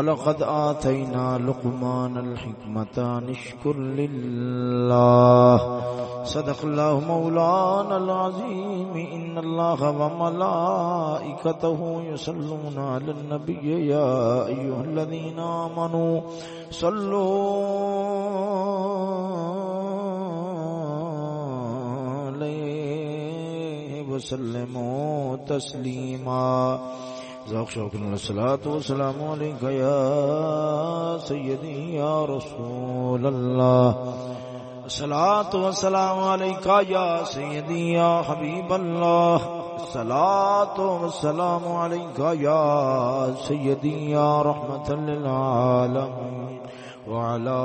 ولقد آتينا لقمان الحكمة نشكر لله. صدق الله مولانا العظيم. إن الله وملائكته يصلون على النبي. يا أيها الذين آمنوا صلوا عليه وسلموا تسليما. ذوق شوق الصلاة والسلام عليك يا سيدي يا رسول الله الصلاة والسلام عليك يا سيدي يا حبيب الله الصلاة والسلام عليك يا سيدي يا رحمة للعالمين وعلى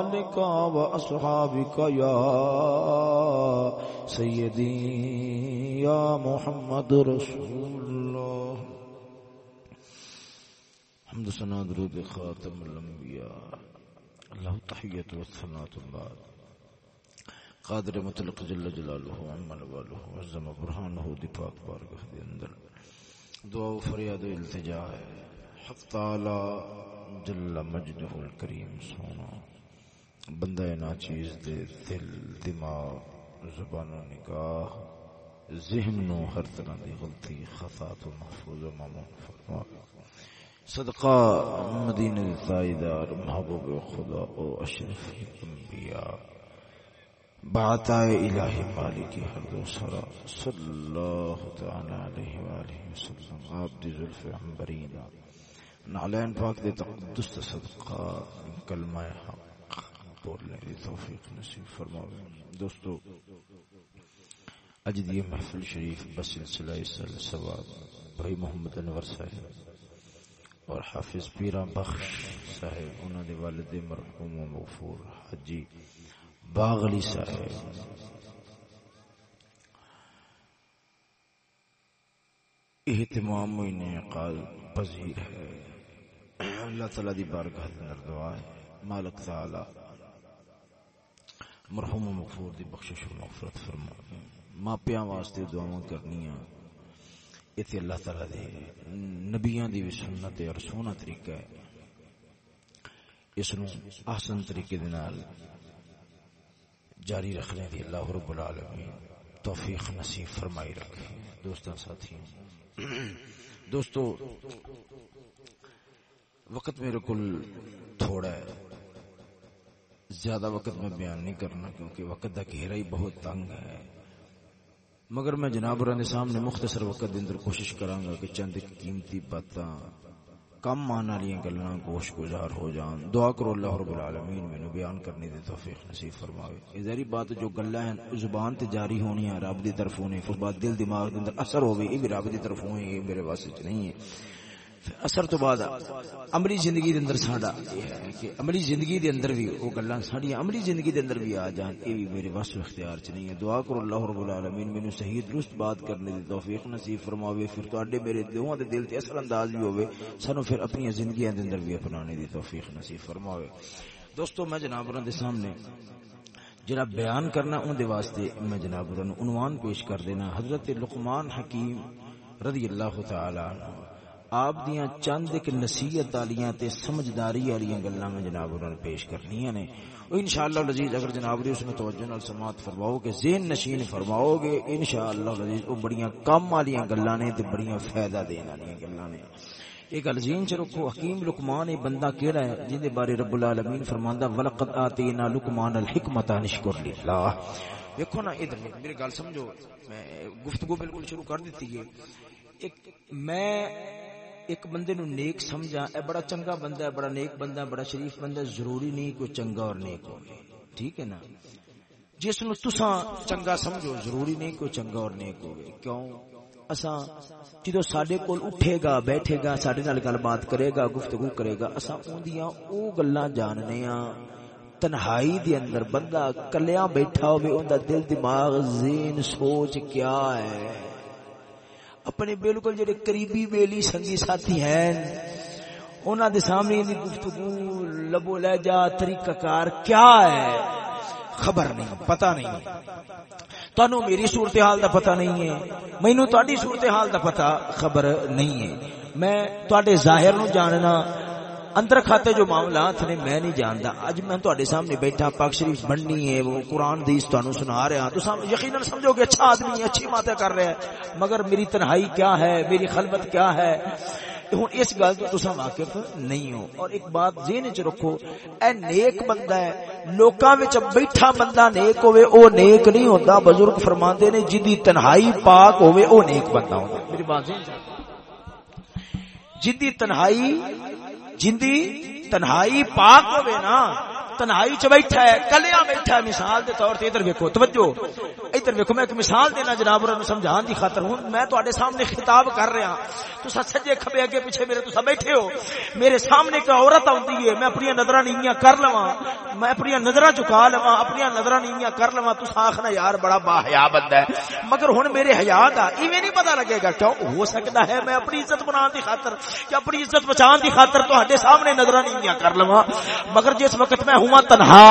آلك وأصحابك يا سيدي يا محمد رسول الله. حمد سنة درود خاتم الأنبياء. الله تحية والثناء بعد قادر مطلق جل جلاله، عمل واله وعظم برهانه دی پاک بارگاہ دے اندر. دعا و فریاد و التجا ہے. حق تعالی جل مجدہ الکریم سونا۔ بندہ ناچیز دے دل، دماغ، زبان و نگاہ، ذہن نو ہر طرح دی غلطی، خطا تو محفوظ و مامون فرما۔ صدقہ مدینہ تائیدار محبوب خدا او اشرف انبیاء۔ بعطائے الہی مالکی ہر دو سرا۔ صلی اللہ تعالی علیہ وآلہ وسلم، آپ دی ظلف عمبرین نعلین پاک دے تقدس صدقہ، کلمہ حق بولنے دی توفیق نصیب فرماوے۔ دوستو، اج دی محفل شریف بس سلسلہ سواب بھائی محمد انور صاحب اور حافظ پیرا بخش صاحب انہوں نے والد مرحوم و مغفور حجی باغلی صاحب۔ اہتمام انعقاد پذیر ہے۔ اللہ تعالی دی بارگاہ اندر دعا ہے۔ مالک تعالی مرحوم و مغفور دی بخشش و مغفرت فرما۔ ماپیاں واسطے دعاواں کرنیاں۔ ایتھے اللہ تعالی دے نبیاں دی سنت اور سونا طریقہ ہے۔ اس نو احسن طریقے دے نال جاری رکھنے دی اللہ رب العالمین توفیق نصیب فرمائی رکھے۔ دوستاں ساتھی دوستو وقت میرے کل تھوڑا ہے۔ زیادہ وقت میں بیان نہیں کرنا کیونکہ وقت دا گھیرا ہی بہت تنگ ہے۔ مگر میں جناب رہنے سامنے مختصر وقت اندر کوشش کرانگا کہ چند قیمتی باتاں، کم آنا لیے گلنا گوش گزار ہو جان۔ دعا کرو اللہ رب العالمین میں بیان کرنے دے توفیق نصیب فرماوے۔ یہ ذری بات جو گلہ ہیں، زبان تے جاری ہونی ہے رب دی طرف ہونے، پھر بعد دل دماغ دے اندر اثر ہوے یہ بھی رب دی طرف ہوئے، یہ میرے واسطے نہیں ہے۔ اثر تو بعد عملی زندگی دے اندر ساڈا یہ ہے کہ عملی زندگی دے اندر بھی وہ گلاں ساڈی عملی زندگی دے اندر بھی آ جان اے بھی میرے واسطے اختیار چ نہیں ہے۔ دعا کرو اللہ رب العالمین، مینوں صحیح درست بات کرنے دی توفیق نصیب فرماوے، پھر تواڈے میرے دوہاں دے دل تے اثر انداز بھی ہوے سانو پھر اپنی زندگیاں دے اندر بھی اپنانے دی توفیق نصیب فرماوے۔ دوستو، میں جناب دے سامنے جڑا بیان کرنا اون دے واسطے میں جناب عنوان پیش کر دینا، حضرت لقمان حکیم رضی اللہ تعالی عنہ۔ آپ دیاں چند ایک نصیحت والیاں تے سمجھداری والیاں گلاں میں جناب انہوں نے پیش کرنیاں نے۔ او انشاءاللہ العزیز اگر جناب دی اس میں توجہ نال سماعت فرماؤ گے ذہن نشین فرماؤ گے، انشاءاللہ العزیز او بڑیاں کم والیاں گلاں نے تے بڑیاں فائدہ دین والیاں گلاں نے۔ ایک الزین چ رکھو، حکیم لقمان یہ بندہ کیڑا ہے جن دے بارے رب العالمین فرماندا ولقد آتینا لقمان الحکمت نشکر للہ دیکھو نا، ادھر میری گل سمجھو، میں گفتگو بالکل شروع کر دیتی ہے۔ ایک میں ایک بندے نو نیک سمجھا اے بڑا چنگا بندہ ہے، بڑا نیک بندہ ہے، بڑا شریف بندہ ہے، ضروری نہیں کوئی چنگا اور نیک ہو۔ ٹھیک ہے نا؟ جس نو تساں چنگا سمجھو، ضروری نہیں کوئی چنگا اور نیک ہو۔ کیوں؟ اساں جدو سڈے کول اٹھے گا، بیٹھے گا سڈے نال گل بات کرے گا، گفتگو کرے گا، اساں اوندیاں او گلاں جاننے ہاں تنہائی دے اندر بندہ کلیاں بیٹھا ہوئے ان دا دل، دماغ، ذہن، سوچ کیا ہے؟ اپنے بالکل جڑے قریبی بیلی سنگی ساتھی ہیں، انہاں دے سامنے دی گفتگو لبو لہجہ، طریقہ کار کیا ہے؟ خبر نہیں، پتہ نہیں۔ تانوں میری صورتحال دا پتہ نہیں ہے۔ مینوں تہاڈی صورتحال دا پتہ خبر نہیں ہے۔ میں تواڈے ظاہر نو جاننا اندر کھاتے جو معاملات نے، میں نہیں جانتا۔ اج میں تواڈے سامنے بیٹھا، پاک شریف بننی ہے، وہ قرآن حدیث تانوں سنا رہا تو سام، یقینا سمجھو کہ اچھا آدمی ہے، اچھی باتیں کر رہا ہے مگر میری تنہائی کیا ہے؟ میری خلوت کیا ہے؟ ہوں، اس گل تو تسا واقف نہیں ہو۔ اور ایک بات ذہن وچ رکھو، اے نیک بندہ ہے، لوکاں وچ بیٹھا بندہ نیک ہوے او نیک نہیں ہوندا۔ بزرگ فرماندے نے، جدی تنہائی پاک ہوے او نیک بندہ ہوندا۔ میری بات ذہن جدی تنہائی جندی تنہائی پاک ہوے نا تنہائی چ بیٹھا ہے، کلیا بیٹھا ہے، مثال دے طور تے ادھر ویکھو، توجہ، ادھر ویکھو، میں ایک مثال دینا جناب اور سمجھان دی خاطر، ہوں میں تواڈے سامنے خطاب کر رہا ہاں۔ تسا سجے کھبے اگے پیچھے میرے تسا بیٹھے ہو۔ میرے سامنے ایک عورت آندی ہے، میں اپنی نظراں نیویاں کر لواں۔ میں اپنی نظراں چکا لواں اپنی نظراں نیویاں کر لواں۔ تسا آکھنا یار، بڑا با حیا بندہ ہے۔ مگر ہن میرے حیا دا ایویں نہیں پتہ لگے گا، کیوں؟ ہو سکتا ہے، میں اپنی عزت بنان دی خاطر کہ اپنی عزت بچان دی خاطر تواڈے سامنے نظراں نیویاں کر لواں۔ مگر جس وقت میں ہوا تنہا۔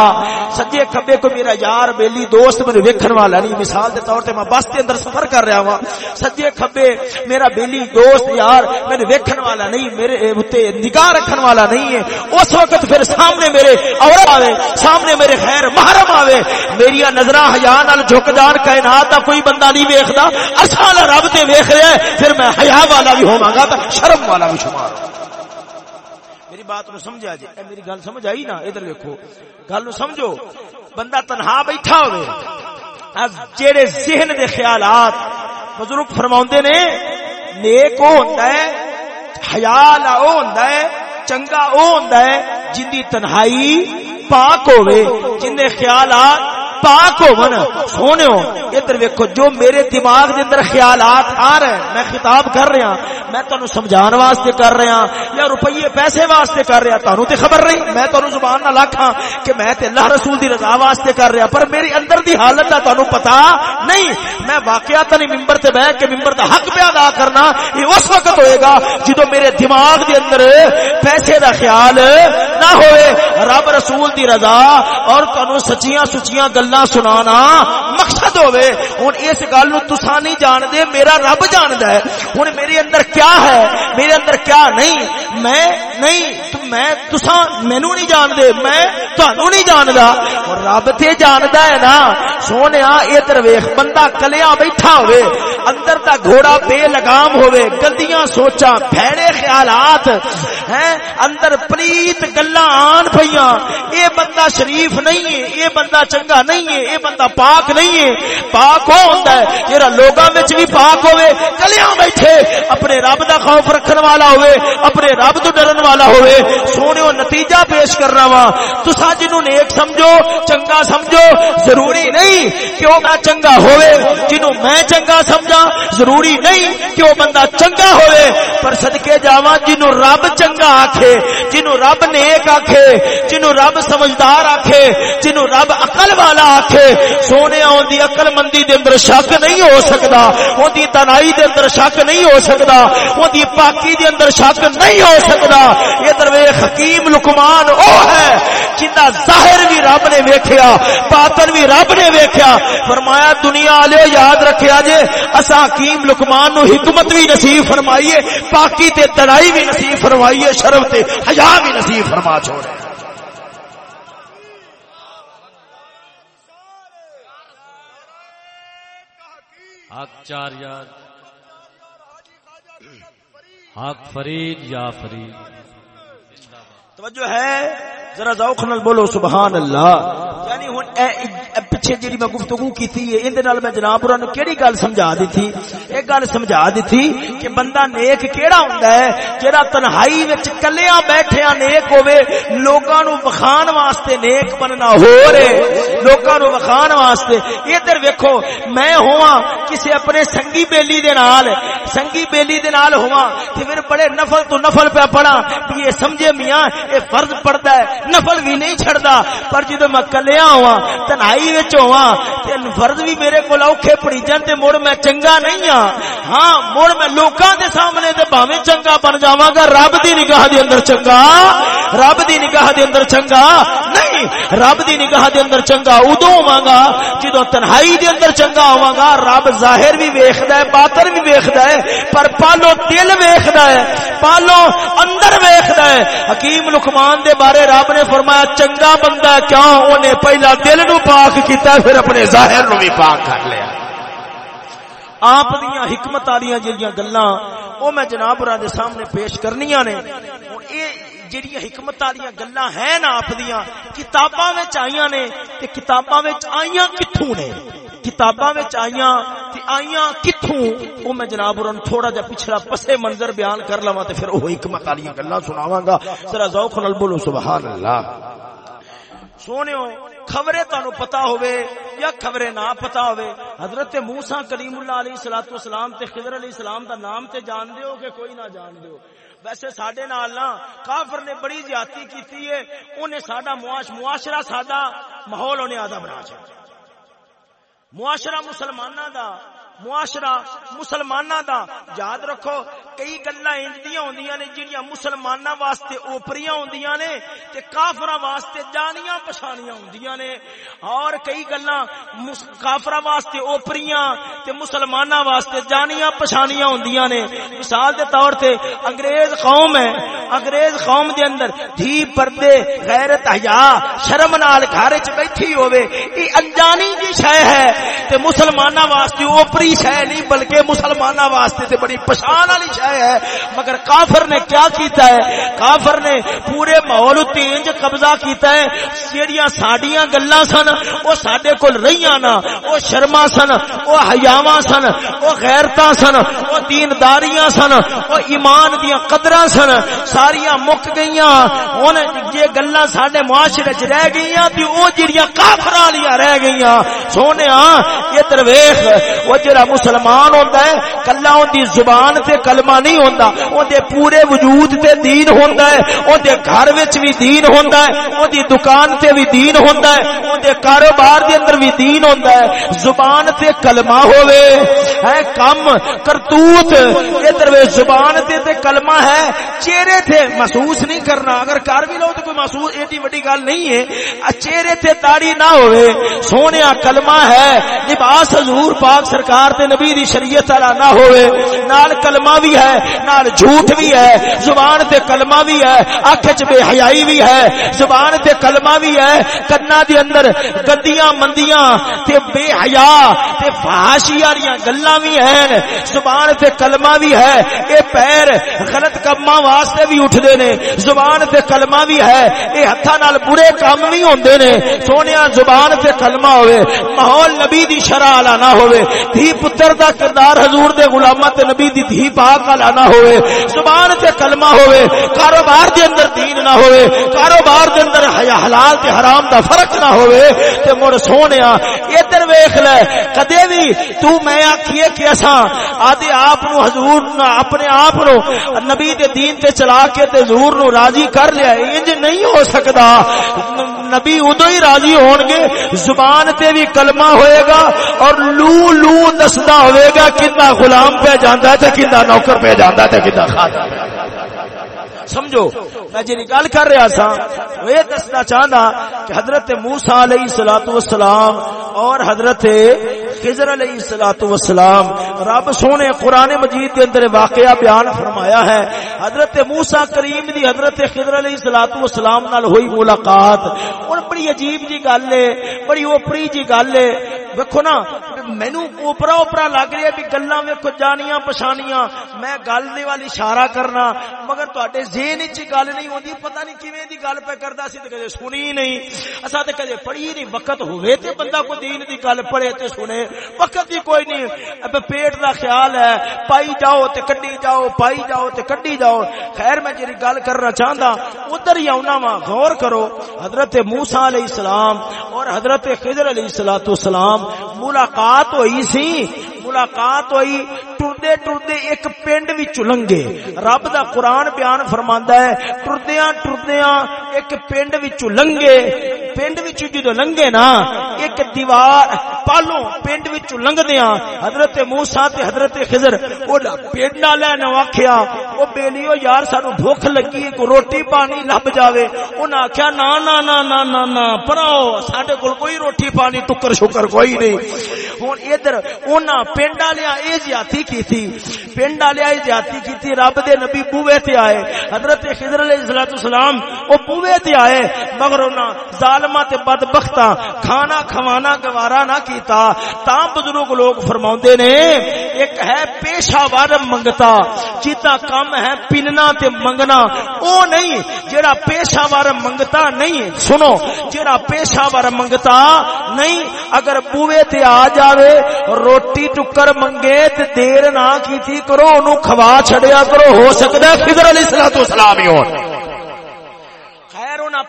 سجے کھبے کو میرا یار بیلی دوست میرے ویکھن والا نہیں۔ مثال دے طور تے میں بس دے اندر سفر کر رہا ہوں سجے کھبے، میرا بیلی دوست یار میرے ویکھن والا نہیں۔ میرے تے نگاہ رکھن والا نہیں ہے۔ اس وقت پھر سامنے میرے عورت آوے، سامنے میرے خیر محرم آوے۔ میری نظراں حیا نال جھک جان، کائنات دا کوئی بندہ نہیں ویکھدا۔ اساں رب تے ویکھ رہا ہے، پھر میں حیا والا بھی ہوواں گا تے شرم والا بھی شمار میری بات نو سمجھا جی اے میری گل سمجھ آئی نا؟ ادھر دیکھو گل نو سمجھو۔ بندہ تنہا بیٹھا ہوئے۔ اب جیڑے ذہن دے خیالات بزرگ فرماوندے نے، نیک او ہوندا ہے خیال او ہوندا ہے، چنگا او ہوندا ہے، جن دی تنہائی پاک ہوے جن دے خیالات پاک ہون سونے ہو ادھر ویکھو، جو میرے دماغ دے اندر خیالات آ رہے ہیں، میں خطاب کر رہا ہوں، میں تانوں سمجھان واسطے کر رہا ہوں، یا روپیے پیسے واسطے کر رہا تانوں تے خبر نہیں، میں تانوں زبان نہ لاکھاں کہ میں تے اللہ رسول دی رضا واسطے کر رہا پر میری اندر دی حالت دا تانوں پتہ نہیں۔ میں واقعات نہیں ممبر تے بیٹھ کے ممبر دا حق پہ ادا کرنا، یہ اس وقت ہوئے گا جدوں میرے دماغ دے اندر پیسے دا خیال نہ ہوئے، رب رسول دی رضا اور تانوں سچیاں سچیاں گلاں گلا سنانا مقصد ہوئے۔ ہن اس گل نو تساں نہیں جان دے میرا رب جاندا ہے۔ ہن میرے اندر کیا ہے؟ میرے اندر کیا نہیں؟ میں نہیں میں تساں مینوں نہیں جان دے میں تانوں نہیں جاندا۔ رب تے جاندا ہے نا۔ سونیا ادھر ویکھ بندہ کلیاں بیٹھا ہوئے۔ اندر دا گھوڑا بے لگام ہوئے۔ گندیاں سوچاں، بھڑے خیالات۔ ہیں؟ اندر پلیت گلاں آن پئیاں۔ اے بندہ شریف نہیں ہے، اے بندہ چنگا نہیں ہے، اے بندہ پاک نہیں ہے۔ پاک ہو ہوندا ہے؟ جڑا لوگاں وچ بھی پاک ہوے کلیاں بیٹھے، اپنے رب دا خوف رکھن والا ہوے اپنے رب تو ڈرن والا ہوے سونےو نتیجہ پیش کرنا وا۔ تساں جنوں نیک سمجھو، چنگا سمجھو، ضروری نہیں کہ او میں چنگا ہوے جنوں میں چنگا سمجھا ضروری نہیں کہ او بندہ چنگا ہوے پر صدکے جاواں جنوں رب چنگا آکھے جنوں رب نیک آکھے جنوں رب سمجھدار آکھے جنوں رب عقل والا آکھے سونے اون دی عقل مندی دے اندر شک نہیں ہو سکدا اون دی تنائی دے اندر شک نہیں ہو سکدا اون دی پاکی دے اندر شک نہیں ہو سکدا۔ ادھر ویکھ، حکیم لقمان او ہے جندا ظاہر بھی رب نے ویکھیا، باطن بھی رب نے ویکھیا۔ فرمایا، دنیا والے یاد رکھیا جے اسا حکیم لقمان نو حکمت بھی نصیب فرمائیے، پاکی تے تنائی بھی نصیب فرمائیے۔ شرم تے حیا بھی نصیب فرما چھوڑے۔ حق چار یار حق فرید یا فرید؟ توجہ ہے۔ ذرا ذوق نال بولو، سبحان اللہ۔ یعنی ہن اے پیچھے جڑی میں گفتگو کیتی ہے، اندے نال میں جناب اور کیڑی گل سمجھا دیتی ایک گل سمجھا دیتی کہ بندہ نیک کیڑا ہوندا ہے جڑا تنہائی وچ کلیاں بیٹھیا نیک ہوے لوکاں نو وکھان واسطے نیک بننا ہو رے لوکاں نو وکھان واسطے۔ ادھر ویکھو، میں ہواں کسے اپنے سنگی بیلی دے نال، سنگی بیلی دے نال ہواں، تے پھر بڑے نفل تو نفل پہ پڑھا کہ یہ سمجھے میاں، اے فرض پڑھدا ہے نفل بھی نہیں چھڑدا، پر جدوں میں کلیا ہوا تنہائی وچ ہوا تے فرض بھی میرے کول اوکھے تے مڑ میں چنگا نہیں ہاں۔ ہاں مڑ میں لوکاں دے سامنے تے بھاویں چنگا بن جاواں گا، رب دی نگاہ دے اندر چنگا، رب دی نگاہ دے اندر چنگا۔ نہیں رب دی نگاہ دے اندر چنگا، ادو ہوا گا جدو تنہائی دے اندر چنگا ہوا گا رب ظاہر بھی ویکھدا ہے، باطن بھی ویکھدا ہے، پر پالو دل ویکھدا ہے، پالو اندر ویکھدا ہے۔ حکیم لقمان دے بارے رب نے فرمایا، چنگا بندہ کیوں؟ اونے پہلا دل نو پاک کیتا پھر اپنے ظاہر نو بھی پاک کر لیا۔ آپ دیاں حکمت والیاں جڑیاں گلاں، او میں جناب دے سامنے پیش کرنیاں نے ہن حکمت والیاں گلاں ہیں نا آپ دیاں کتاباں وچ آئیاں نے تے کتاباں وچ آئیاں کتھوں نے کتاباں وچ آئیاں تے آئیاں کتھوں او میں جناب اور تھوڑا جا پچھلا پسے منظر بیان کر لواں تے پھر او حکمت والیاں گلاں سناواں گا ذرا ذوق نال بولو سبحان اللہ سونےو خبریں تانوں پتا ہوئے یا خبریں نہ پتا ہوئے حضرت موسیٰ کریم اللہ علیہ الصلوۃ والسلام تے خضر علیہ السلام دا نام تے جان دیو کہ کوئی نہ جان دیو ویسے ساڈے نال نا کافر نے بڑی زیادتی کیتی ہے، اونے ساڈا معاش، معاشرہ ساڈا ماحول انہیں آدھا بنا چھڈیا معاشرہ مسلماناں دا معاشرہ مسلماناں دا۔ یاد رکھو، کئی گلاں انجدیاں ہوندیاں نے جڑیاں مسلماناں واسطے اوپریاں ہوندیاں نے تے کافراں واسطے جانیاں پچھانیاں ہوندیاں نے۔ اور کئی گلاں کافراں واسطے اوپریاں تے مسلماناں واسطے جانیاں پچھانیاں ہوندیاں نے۔ مثال دے طور تے انگریز قوم ہے۔ انگریز قوم دے اندر دھی، پردے، غیرت، حیا، شرم نال گھر وچ بیٹھی ہوے ای انجانی دی شے ہے۔ تے مسلماناں واسطے اوپری شے نہیں، بلکہ مسلماناں واسطے تے بڑی پہچان والی شے ہے۔ مگر کافر نے کیا کیتا ہے؟ کافر نے پورے ماحول تینج قبضہ کیتا ہے۔ جیڑیاں ساڈیاں گلاں سن، او ساڈے کول رہیاں نا او شرما سن، او حیاواں سن، او غیرتاں سن، او دینداریاں سن، او ایمان دیاں قدراں سن۔ ساریاں مک گئیاں۔ ہن یہ گلاں ساڈے معاشرے وچ رہ گئیاں تے او جڑیاں کافر والیاں رہ گئیاں۔ سونےا ادھر ویکھ او جڑا مسلمان ہوندا ہے، کلا اون دی زبان تے کلمہ نہیں ہوندا۔ اون دے پورے وجود تے دین ہوندا ہے۔ اون دے گھر وچ بھی دین ہوندا ہے۔ اون دی دکان تے بھی دین ہوندا ہے۔ اون دے کاروبار دے اندر بھی دین ہوندا ہے۔ زبان تے کلمہ ہوے ہے کم، کرتوت۔ ادھر وے زبان تے تے کلمہ ہے۔ چہرے تے محسوس نہیں کرنا۔ اگر کر بھی لو تو کوئی محسوس ایڈی بڑی گل نہیں ہے۔ چہرے تے داڑھی نہ ہوے سونیا کلمہ ہے۔ لباس حضور پاک سرکار سرکار تے نبی دی شریعت والا نہ ہوئے، نال کلمہ بھی ہے، نال جھوٹ بھی ہے، زبان تے کلمہ بھی ہے، اکھ وچ بے حیائی بھی ہے، زبان تے کلمہ بھی ہے، کنا دی اندر گندیاں مندیاں تے بے حیا تے فحاشی والیاں گلاں بھی ہیں، زبان تے کلمہ بھی ہے، اے پیر غلط کماں واسطے بھی اٹھدے نے، زبان تے کلمہ بھی ہے، اے ہتھاں نال برے کام بھی ہوندے نے، سونیا زبان تے کلمہ ہوئے، ماحول نبی دی شرع والا نہ ہوئے، دھی پتر دا کردار حضور دے غلامہ تے نبی دی دھی پاک والا ہوئے، زبان تے کلمہ ہوئے، کاروبار دے اندر دین نہ ہوئے، کاروبار دے اندر حلال تے حرام دا فرق نہ ہوئے، تے مڑ سونیا، ادھر ویکھ لے، کدے بھی تو میں آکھیے کہ اساں آدے آپ نو حضور نو اپنے آپ نو نبی دے دین تے چلا کے تے حضور نو راضی کر لیا، انج نہیں ہو سکدا۔ نبی ادو ہی راضی ہون گے زبان تے بھی کلمہ ہوئے گا اور لو لو دسدا ہوئے گا کتنا غلام پہ جاندا ہے تے کتنا نوکر پہ جانا ہے تے کتنا خادم سمجھو، میں جی گل کر رہا سا یہ دسنا چاہنا کہ حضرت موسا علیہ سلاۃ وسلام اور حضرت خضر علیہ سلاۃ وسلام رب سونے قرآن مجید کے اندر واقعہ بیان فرمایا ہے۔ حضرت موسا کریم دی حضرت خضر علیہ سلاۃ وسلام نال ہوئی ملاقات۔ اور بڑی عجیب جی گل ہے، بڑی اوپری جی گل ہے۔ دیکھو نا مینو اوپرا اوپرا لگ رہا بھی گلا ویکو جانیاں پچھانیاں میں گل دے والی اشارہ کرنا، مگر تے ذہن چ گل نہیں ہوتی پتہ نہیں کیویں دی گل پہ کردا سی تے کدے سنی نہیں۔ اسا تے کدے پڑھی نہیں، وقت ہوئے تے بندہ کو دین دی گل پڑھے تے سنے۔ وقت ہی کوئی نہیں۔ اب پیٹ دا خیال ہے، پائی جاؤ تے کڈی جاؤ، پائی جاؤ تے کڈی جاؤ۔ خیر، میں جی گل کرنا چاہندا، ادھر ہی آنا وا، غور کرو۔ حضرت موسی علیہ السلام اور حضرت خضر علیہ الصلوۃ والسلام ملاقات ہوئی سی ملاقات ہوئی۔ ٹردے ٹردے ایک پنڈ وچ لنگے رب دا قرآن بیان فرماندا ہے ٹردیاں ٹردیاں ایک پنڈ وچ لنگے پنڈ وچ جدو لنگے نا ایک دیوار پالو پنڈ وچ لنگدیاں حضرت موسی تے حضرت خضر او پنڈ والے نے آکھیا او بیلیو یار سانو بھوک لگی کو روٹی پانی لب جاوے انہاں آکھیا نا نا نا نا نا نا پراؤ ساڈے کول کوئی روٹی پانی ٹکر شکر کوئی نہیں ہن ادھر انہاں پنڈ والے اے زیادتی کیتی کی پنڈ والے اے زیادتی کیتی، رب دے نبی بوئے تے آئے۔ حضرت خضر علیہ الصلوۃ والسلام او بوئے تے آئے، مگر انہاں ظالماں تے بدبختاں کھانا کھوانا، گوارا نہ کیتا۔ تا بزرگ لوگ فرماوندے نے، ایک ہے پیشہ ور منگتا، جیتا کم ہے پننا تے منگنا۔ او نہیں، جیڑا پیشہ ور منگتا نہیں، سنو، جیڑا پیشہ ور منگتا نہیں، اگر بوئے تے آ جاوے، روٹی ٹکر منگے تے دیر نہ کیتی کرو انہوں کھوا چھڑیا کرو ہو سکتا ہے خضر علیہ الصلوۃ والسلام ہی ہو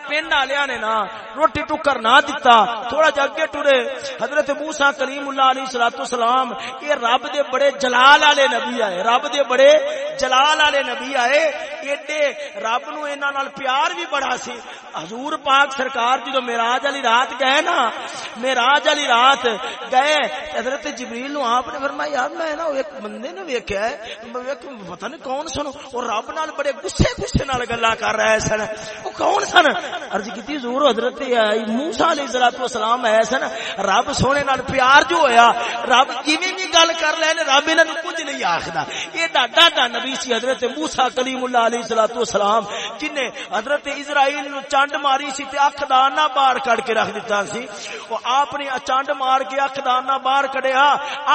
خیر انہاں نے نا، روٹی ٹکر نہ دتا، تھوڑا جا اگے ٹرے حضرت موسی کلیم اللہ علیہ الصلوۃ والسلام، یہ رب دے بڑے جلال والے نبی آئے۔ رب دے بڑے جلال والے نبی آئے۔ ایڈے رب نو انہاں نال پیار بھی بڑا سی۔ حضور پاک سرکار جدو معراج والی رات گئے نا، معراج والی رات گئے، حضرت جبریل نو آپ نے فرمایا، یار میں نا ایک بندے نے ویکھیا ہے پتہ نہیں کون سن اور رب نال بڑے غصے غصے نال گلا کر رہے سن۔ وہ کون سن؟ عرض کیتی ضرور حضرت موسی علیہ الصلوۃ والسلام ہے سن رب سونے نال پیار جو ہویا، رب جویں گل کر لے رب انہاں نوں کچھ نہیں آکھدا اے ڈاڈا دا نبی سی حضرت موسی کلیم اللہ علیہ الصلوۃ والسلام جن نے حضرت اسرائیل نو چانڈ ماری سی تے اکھ دا نہ باہر کڈ کے رکھ دتا سی۔ او آپ نے چانڈ مار کے اکھ دا نہ باہر کڈیا۔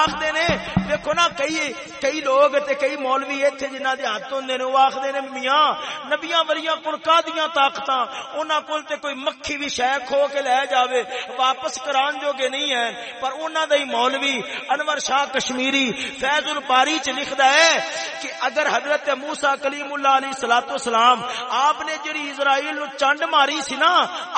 آکھدے نے، دیکھو نا، کئی کئی لوگ تے کئی مولوی ایتھے جنہاں دے ہاتھ ہوندے نے او آکھدے نے، میاں، نبیاں ولیاں کول کادیاں طاقتاں؟ انہاں کول تے کوئی مکھی بھی شے کھو کے لے جاوے، واپس کران جوگے نہیں ہیں۔ پر انہاں دا ہی مولوی انور شاہ کشمیری فیض الباری چ لکھدا ہے کہ اگر حضرت موسی کلیم اللہ علیہ الصلوۃ والسلام آپ نے جڑی اسرائیل نو چنڈ ماری سی نا،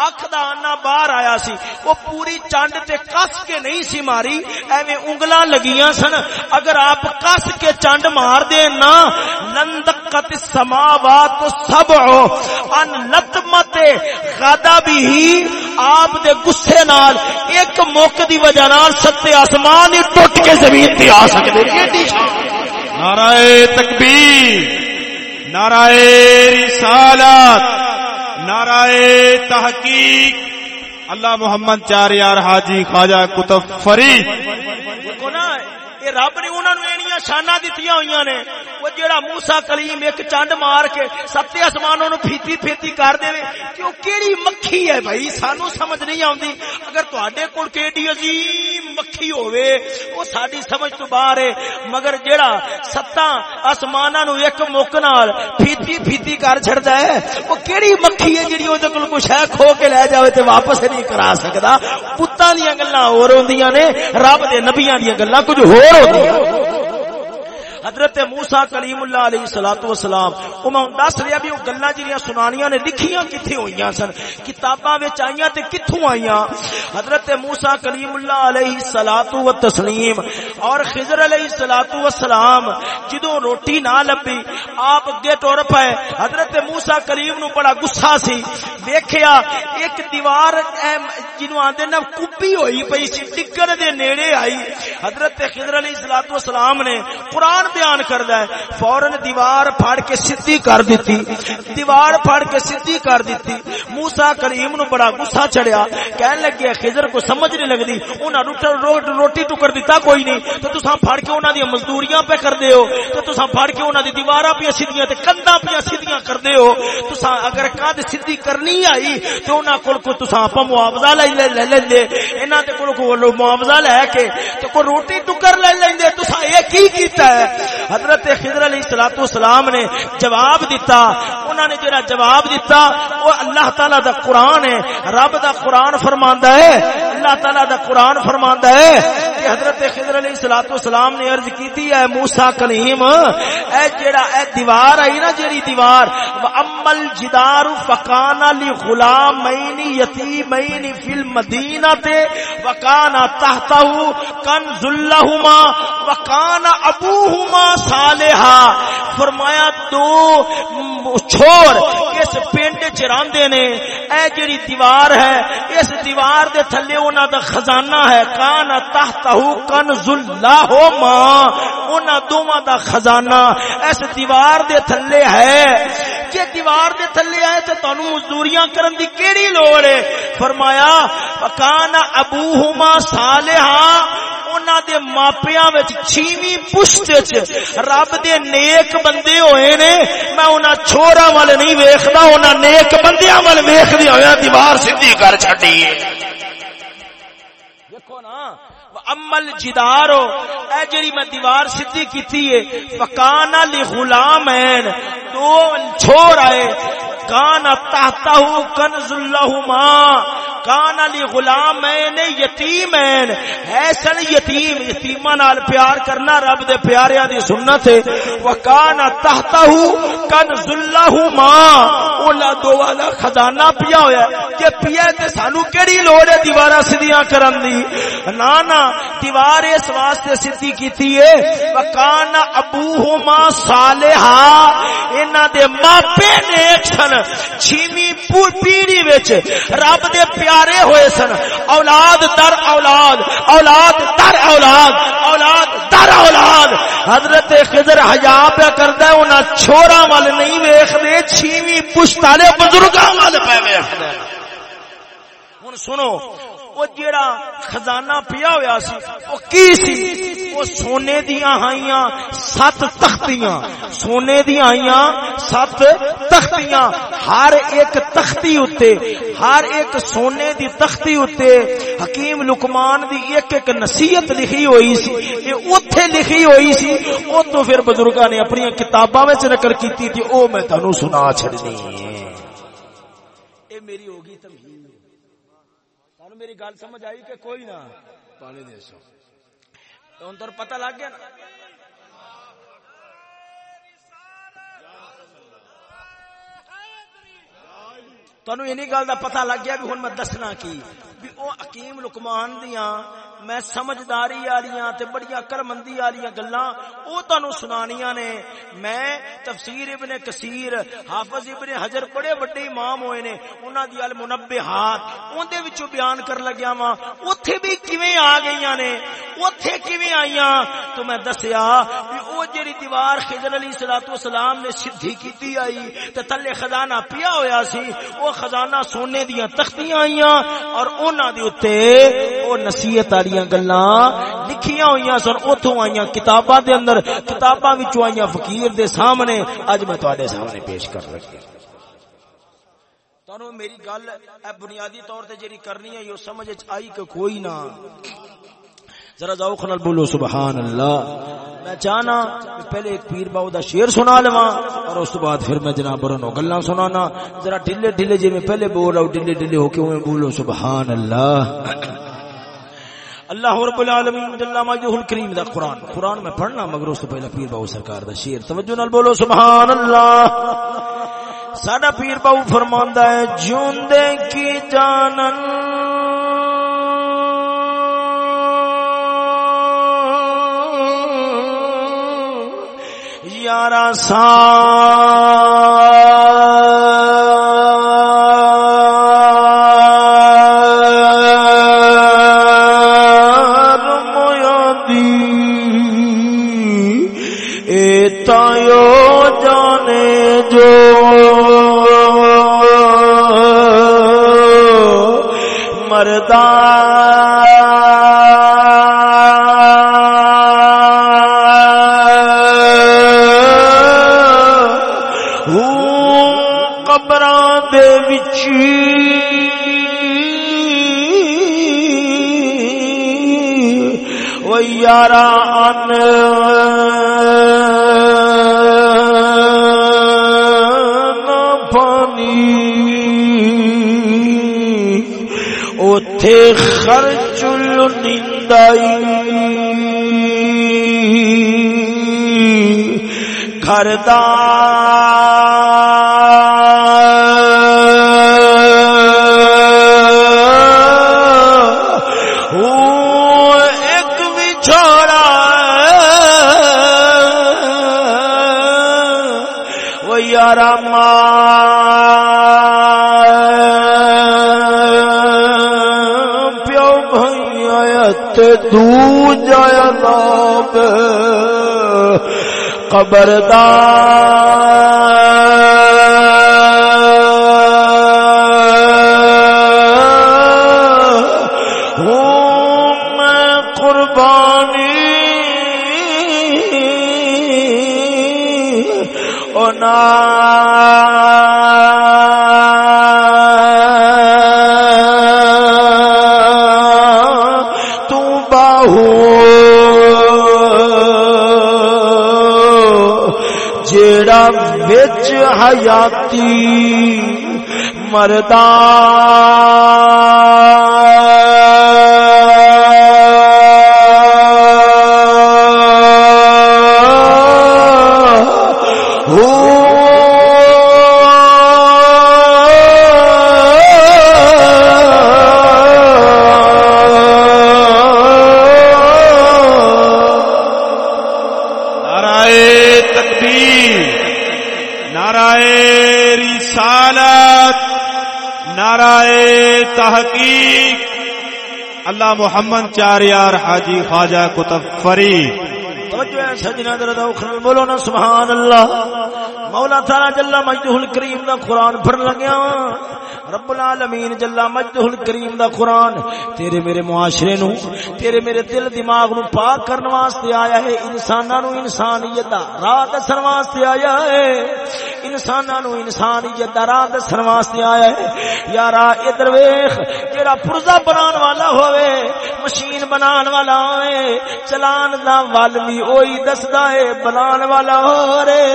اکھ دا آنا باہر آیا سی، وہ پوری چنڈ تے کس کے نہیں سی ماری؟ ایویں انگلاں لگیاں سن۔ اگر آپ کس کے چنڈ مار دے نا، لندقت السماوات سبع، ان لطمت غدا آپ دے غصے نال، ایک موک دی وجہ نال ستے آسمان ہی ٹوٹ کے زمین تے آ سکدے نعرہ تکبیر نعرہ رسالت نعرہ تحقیق۔ اللہ محمد چار یار حاجی خواجہ کتب یہ رب نے انہوں نے اینیاں شانہ دیتیاں ہوئیاں نے۔ وہ جیڑا موسیٰ کلیم ایک چانڈ مار کے ستے اسمانوں نو پھیتی پھیتی کر دے کہ وہ کیڑی مکھی ہے بھائی؟ سانو سمجھ نہیں آوندی۔ اگر تواڈے کول کیڑی عظیم مکھی ہوے وہ ساڈی سمجھ تو باہر ہے۔ مگر جیڑا ستاں آسماناں نو ایک مک نال پھیتی پھیتی کر چھڑدا ہے وہ کیڑی مکھی ہے جیڑی اودے کول کچھ ہے، کھو کے لے جاوے تے واپس نہیں کرا سکدا۔ پتاں دیاں گلاں ہور ہوندیاں نے، رب دے نبیاں دیاں گلاں کچھ ہور ہوندیاں۔ حضرت موسا کلیم اللہ علیہ الصلوۃ وسلام میں دس رہا بھی وہ گلا جڑیاں سنانیاں نے لکھیاں کتنے ہوئی سن، کتاباں آئی کتوں آئی حضرت موسا کلیم اللہ علیہ سلاۃ و تسلیم اور خضر علیہ الصلوۃ والسلام جدوں روٹی نہ لبھی، آپ اگے ٹر پئے حضرت موسا کلیم نو بڑا غصہ سی۔ ویکھیا، ایک دیوار جنوں آندے نا کبھی ہوئی پئی سی ٹکر دے نیڑے آئی۔ حضرت خضر علیہ الصلوۃ والسلام نے قرآن بیان کردا ہے فورن دیوار پھاڑ کے سیدھی کر دیتی۔ دیوار پھاڑ کے سیدھی کر دیتی۔ موسی کریم نو بڑا غصہ چڑھیا۔ کہن لگے، خضر کو سمجھ نہیں لگدی۔ انہاں روٹی روٹی ٹکر دیتا کوئی نہیں۔ تو تساں پھڑ کے انہاں دی مزدوریاں پہ کردے ہو، تو تساں پھڑ کے انہاں دی دیواراں پہ سیدھیاں تے کنداں پہ سیدھیاں کردے ہو۔ تساں اگر کند سیدھی کرنی آئی تو انہاں کول کو تساں اپا معاوضہ لے لے لیندے انہاں تے کول کو معاوضہ لے کے تے کو روٹی ٹکر لے لیندے۔ تساں اے کی کیتا ہے؟ حضرت خضر علیہ الصلوۃ والسلام نے جواب دیتا انہاں نے جڑا جواب دیتا وہ اللہ تعالی دا قرآن ہے۔ رب دا قرآن فرماندا ہے۔ اللہ تعالی دا قرآن فرماندا ہے کہ حضرت خضر علیہ الصلوۃ والسلام نے عرض کیتی ہے موسی کلیم اے جڑا اے دیوار ہے نا جڑی دیوار امل جدار فکان لی غلامین یتیمین فی المدینہ تے وکانا تحتہ کنز لهما وکانا ابوہما صالحا۔ فرمایا، دو چھوڑ، اس پنڈ چ راندے نے، اے جڑی دیوار ہے، اس دیوار دے تھلے انہاں دا خزانہ ہے۔ کان تحتہ کنز لهما انہاں دوواں دا خزانہ اس دیوار دے تھلے ہے۔ کہ دیوار دے تھلے آئے تے تانوں مزدوریاں کرن دی کیڑی لوڑ ہے؟ فرمایا کان ابوہما صالحا۔ انہاں دے ماپیاں وچ چھیویں پشت وچ رب دے نیک بندے ہوئے نے۔ میں انہاں چھوڑا وال نہیں ویکھدا، انہاں نیک بندیاں وال ویکھدی ہویا دیوار سیدھی کر چھڈی۔ امل جدارو۔ اے جڑی میں دیوار سیدھی کیتی ہے فکانا لی دو چھوڑ آئے۔ کان تحتہ کنز لہما، کان علی غلامین یتیمین۔ ایسن یتیم، یتیمہ نال پیار کرنا رب دے پیاریاں دی سنت ہے۔ وکان تحتہ کنز لہما۔ اولا دو والا خزانہ پیا ہویا ہے۔ کہ پیا تے سانو کیڑی لوڑ ہے دیوارا سیدیاں کرن دی؟ نا نا دیوار اس واسطے سیدھی کیتی ہے۔ وکان ابوہما صالحا۔ انہاں دے ماں ماپے نیک سن۔ سن چھیویں پیڑی وچ رب دے پیارے ہوئے سن۔ اولاد در اولاد اولاد در اولاد اولاد در اولاد۔ حضرت خضر حیا پہ کردا ہے، انہاں چھوڑا وال نہیں ویکھدے چھیویں پشت والے بزرگاں وال پہ ویکھدے۔ ہن سنو وہ جیڑا خزانہ پیا ہویا سی، وہ کی سی؟ وہ سونے دیاں ہائیاں سات تختیاں۔ سونے دیاں ہائیاں سات تختیاں۔ ہر ایک تختی اتے، ہر ایک سونے دی تختی اتے۔ حکیم لکمان دی ایک ایک نصیحت لکھی ہوئی سی۔ یہ اوتھے لکھی ہوئی سی۔ او تو پھر بزرگاں نے اپنی کتاباں وچ نقل کیتی تھی، او میں تانوں سنا چھڑنی ہے۔ اے میری ہوگی تمہید میری گل سمجھ آئی کہ کوئی نہ۔ پانی دے سو۔ تو تو پتہ لگ گیا نا۔ اینی گل دا پتہ لگ گیا بھی ہن میں دسنا کی بھی او حکیم لقمان دیاں میں سمجھداری والیاں تے بڑیاں کرمندی والیاں گلاں او تانوں سنانیاں نے۔ میں تفسیر ابن کثیر، حافظ ابن حجر بڑے بڑے امام ہوئے نے، انہاں دی المنبہات اون دے وچوں بیان کر لگیا وا اوتھے بھی کیویں آ گئیاں نے؟ اوتھے کیویں آئیاں؟ تو میں دسیا کہ او جڑی دیوار خضر علیہ الصلوۃ والسلام نے سدھی کیتی آئی، تے تھلے خزانہ پیا ہویا سی، او خزانہ سونے دیاں تختیاں آئیاں اور انہاں دے اوتے او نصیحت والی گلا لکھیاں ہوئی سن اتوں آئی کتاباں دے اندر، کتاباں آئی فقیر دے سامنے۔ اج میں تے سامنے پیش کر لگا تانوں میری گل اے بنیادی طور تے جڑی کرنی ہے یہ سمجھ آئی کہ کوئی نہ۔ ذرا ذوق نال بولو سبحان اللہ میں چاہنا پہلے ایک پیر باو دا شعر سنا لواں، اور اس بعد پھر میں جناب نو گلاں سنانا۔ ذرا ڈھلے ڈھلے جے میں پہلے بول رہا ہوں، ڈھلے ڈھلے ہو کے بولو سبحان اللہ اللہ رب العالمین جل مجدہ الکریم دا قرآن۔ قرآن میں پڑھنا، مگر اس پہلا پیر باو سرکار دا شیر توجہ نال بولو سبحان اللہ ساڈا پیر باو فرماندا ہے، جوندے کی جانن پیارا سا اوتھے خرچ نیندائی گھردار ایک بچھوڑا۔ یارا تو جایا قبردار۔ حیاتی مردان اللہ محمد چار یار حاجی خواجہ کتب فرید توجہ ہے سجنا درد اخر بولو نا سبحان اللہ۔ مولا تعالی جل مجدہ الکریم دا قرآن پڑھ لگیا۔ رب العالمین جل مجدہ الکریم دا قرآن۔ تیرے میرے معاشرے نو، تیرے میرے دل دماغ نو پاک کرن واسطے آیا ہے، انساناں نو انسانیت دا راہ دسن واسطے آیا ہے۔ انساناں نو انسانیت دا راہ دسن واسطے آیا ہے۔ یارا ادھر ویکھ جڑا پرزا بنان والا ہوئے مشین بنان والا ہوئے چلان دا ول بھی اوہی دسدا ہے بنان والا ہو رے۔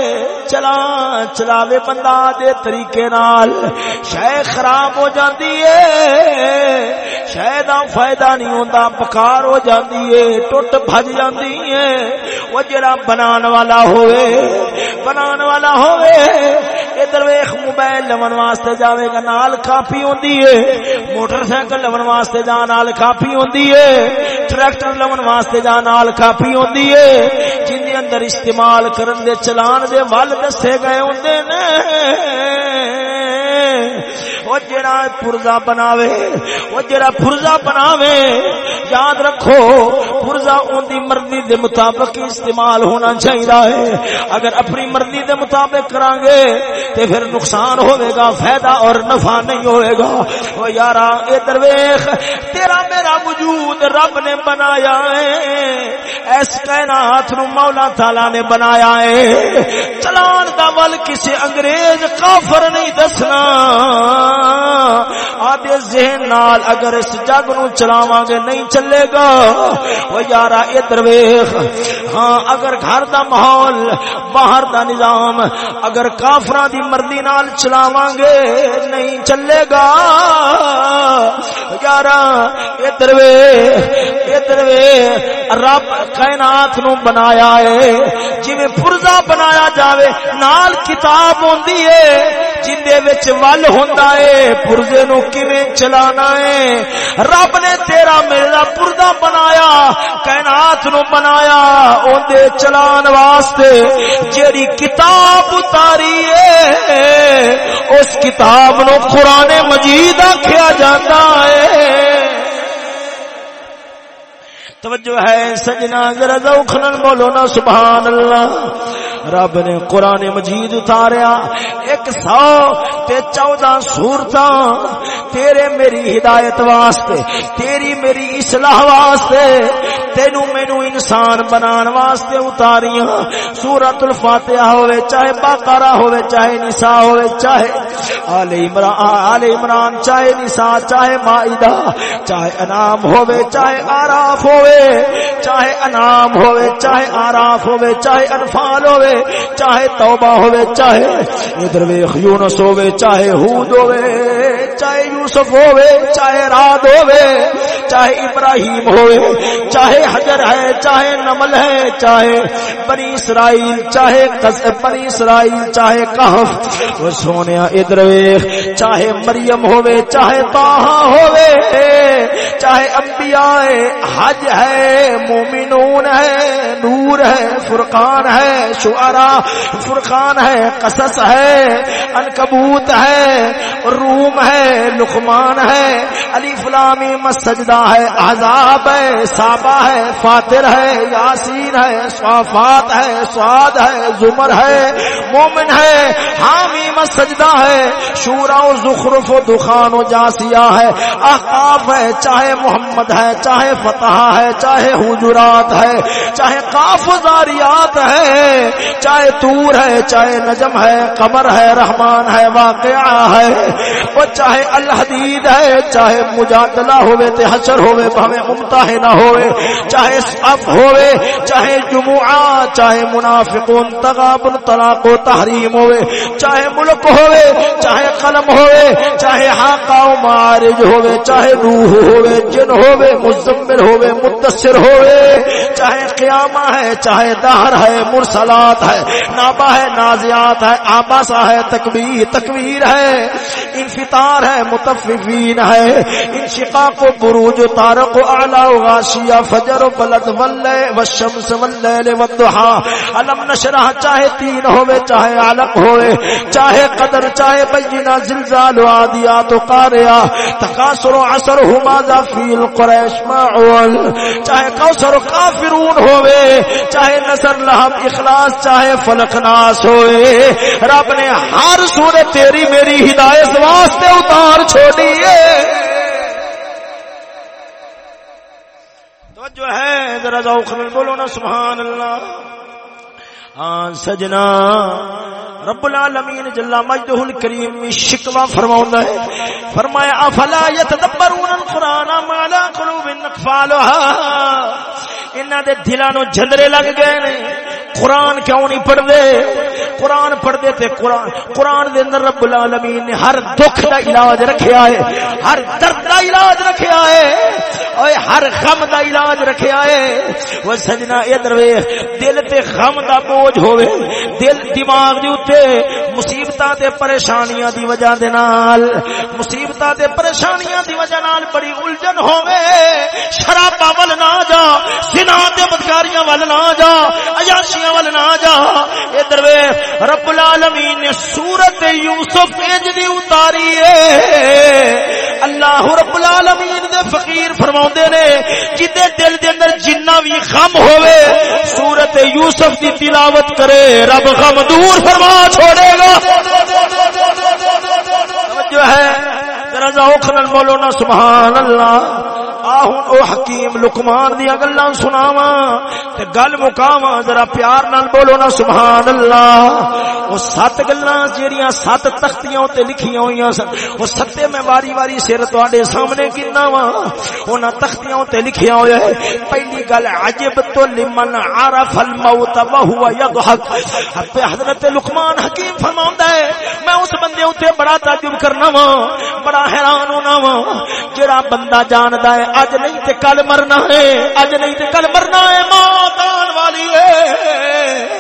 چلان، چلاوے بندہ دے طریقے نال، شے خراب ہو جاندی ہے۔ شے دا فائدہ نہیں ہوندا بکار ہو جاندی ہے، ٹوٹ بھج جاندی ہے۔ وہ جڑا بنان والا ہوئے، بنان والا ہوئے، ادھر ویخ موبائل لون واسطے جاوے گا، نال کافی ہوندی ہے۔ موٹر سائیکل لون واسطے جا، نال کافی ہوندی ہے۔ ٹریکٹر لون واسطے جا، نال کافی ہوندی ہے۔ جن دے اندر استعمال کرن دے، چلان دے ول دسے گئے ہوندے نے۔ وہ جڑا پرزا بناوے، وہ جڑا پرزا بناوے، یاد رکھو پرزا ان دی مرضی دے مطابق استعمال ہونا چاہیے ہے۔ اگر اپنی مرضی دے مطابق کران گے تے پھر نقصان ہوئے گا، فائدہ اور نفع نہیں ہوئے گا۔ وہ یارا، اے درویش، تیرا میرا وجود رب نے بنایا ہے۔ ایس کائنات نو مولا تعالی نے بنایا ہے۔ چلان دا ول کسی انگریز کافر نہیں دسنا۔ آدھے ذہن نال اگر اس جگ نو چلاواں گے نہیں چلے گا۔ وہ یارا ادھر ویخ ہاں اگر گھر دا ماحول، باہر دا نظام، اگر کافراں دی مرضی نال چلاواں گے نہیں چلے گا۔ یارا ادھر ویخ ادھر ویخ رب کائنات نو بنایا ہے۔ جویں پرزا بنایا جاوے، نال کتاب ہوندی ہے وچ ول ہوندا ہے۔ پرزے نو کیویں چلانا ہے؟ رب نے تیرا میرا پردا بنایا، کائنات نو بنایا، اون دے چلان واسطے جیڑی کتاب اتاری ہے، اس کتاب نو قرآن مجید آکھیا جاندا ہے۔ توجہ ہے، سجنا ذرا ذوق نال بولو نا، سبحان اللہ۔ رب نے قرآن مجید اتاریا، ایک سو تے چودہ سورتاں تیرے میری ہدایت واسطے، تیری میری اصلاح واسطے تینو مینو انسان بنان واسطے اتاریاں۔ سورت الفاتحہ ہوئے، چاہے باقارہ ہوئے، چاہے نساء ہوئے، چاہے آل عمران آل عمران، چاہے نساء، چاہے مائدہ، چاہے انام ہوئے، چاہے آراف ہوئے، چاہے انام ہوئے، چاہے آراف ہوئے، چاہے انفال ہوئے۔ چاہے توبہ ہوئے، چاہے ادھر ویخ یونس ہوئے، چاہے ہود ہوئے، چاہے یوسف ہوئے، چاہے رات ہوئے، چاہے ابراہیم ہوئے، چاہے حجر ہے، چاہے نمل ہے، چاہے بنی اسرائیل، چاہے بنی اسرائیل، چاہے کہف۔ وہ سونے ادھر ویخ چاہے مریم ہوئے، چاہے تاہا ہوئے، چاہے انبیاء حج ہے، مومنون ہے، نور ہے، فرقان ہے شعرا فرقان ہے، قصص ہے انکبوت ہے، روم ہے، لقمان ہے، علی فلامی مسجدہ ہے عذاب ہے صابہ ہے، فاتر ہے، یاسین ہے صافات ہے سعاد ہے، زمر ہے، مومن ہے، حامی مسجدہ ہے، شورا و زخرف و دخان و جاسیہ ہے، احقاف ہے، چاہے محمد ہے، چاہے فتح ہے، چاہے حجرات ہے، چاہے قاف زاریات ہے چاہے تور ہے، چاہے نجم ہے، قمر ہے، رحمان ہے، واقعہ ہے، وہ چاہے الحدید ہے، چاہے مجادلہ ہوئے، تے حشر ہوئے بھویں ممتحنہ ہوئے، چاہے صف ہوئے، چاہے جمعہ، چاہے منافقون تغابن، طلاق و تحریم ہوئے، چاہے ملک ہوئے، چاہے قلم ہوئے، چاہے حاقہ و معارج ہوئے، چاہے روح ہوئے، جن ہوئے، مزمل ہوئے متصر ہوئے چاہے قیامہ ہے، چاہے دہر ہے، مرسلات ہے نابا ہے، نازیات ہے آباسا ہے، تکبیر تکبیر ہے۔ انفطار ہے، متففین ہے۔ انشقاق و بروج و تارق و اعلی و غاشیہ، فجر و بلد واللے والشمس واللیل والدحا علم نشرہ چاہے تین ہوئے، چاہے علق ہوئے، چاہے قدر، چاہے بینہ زلزال و عادیات و قارعہ تقاصر و عصر ہمازا فی القریش معول چاہے قوسر و کافرون ہوئے، چاہے نصر لہم اخلاص، چاہے فلق ناس ہوئے۔ رب نے ہر صورت تیری میری ہدایت واسطے اتار چھوڑی ہے۔ توجہ ہے، ذرا ذوق میں بولو نا، سبحان اللہ۔ ہاں سجنا۔ رب العالمین جل مجدہ الکریم میں شکوا فرماوندا ہے۔ فرمایا، افلا یتدبرون القران ما لا قلوب اقفالها؟ انہاں دے دلاں نو جھندرے لگ گئے نے۔ قرآن کیوں نہیں پڑھ دے قرآن پڑھ دے تے قرآن قرآن دے اندر رب العالمین نے ہر دکھ دا علاج رکھیا ہے۔ ہر درد دا علاج رکھیا ہے۔ اوے ہر غم دا علاج رکھیا ہے۔ وہ سجنا ادھر ویکھ، دل تے غم دا بوجھ ہوے دل دماغ دے اوتے مصیبتاں تے پریشانیاں دی وجہ دے نال، مصیبتاں تے پریشانیاں دی وجہ نال بڑی الجھن ہوے شراباں ول نہ جا زنا تے بدکاریاں ول نہ جا، عیاشیاں ول نہ جا۔ ادھر وے رب العالمین نے سورت یوسف انج دی اتاری ہے۔ اللہ رب العالمین دے فقیر فرماوندے نے، جدے دل دے اندر جنہ وی غم ہوے سورت یوسف دی تلاوت کرے، رب غم دور فرما چھوڑے گا۔ جو ہے، ذرا ذوق نال بولو نا، سبحان اللہ۔ آہن او حکیم لقمان دیا گلاں سناواں تے گل مکاواں ذرا پیار نال بولو نا سبحان اللہ او سات گلاں جیڑیاں سات تختیاں تے لکھیاں ہویاں سن او ستے میں واری واری سر تواڈے سامنے گننا وا انہاں تختیاں تے لکھیا ہویا ہے، پہلی گل، عجب تو لمن عرف الموت وهو يضحك حضرت لقمان حکیم فرماوندا ہے، میں اس بندے اوتے بڑا تعجب کرنا وا بڑا حیران ہونا وا جڑا بندہ جاندا ہے، اج نہیں تے کل مرنا ہے اج نہیں تے کل مرنا ہے ماں دان والی ہے۔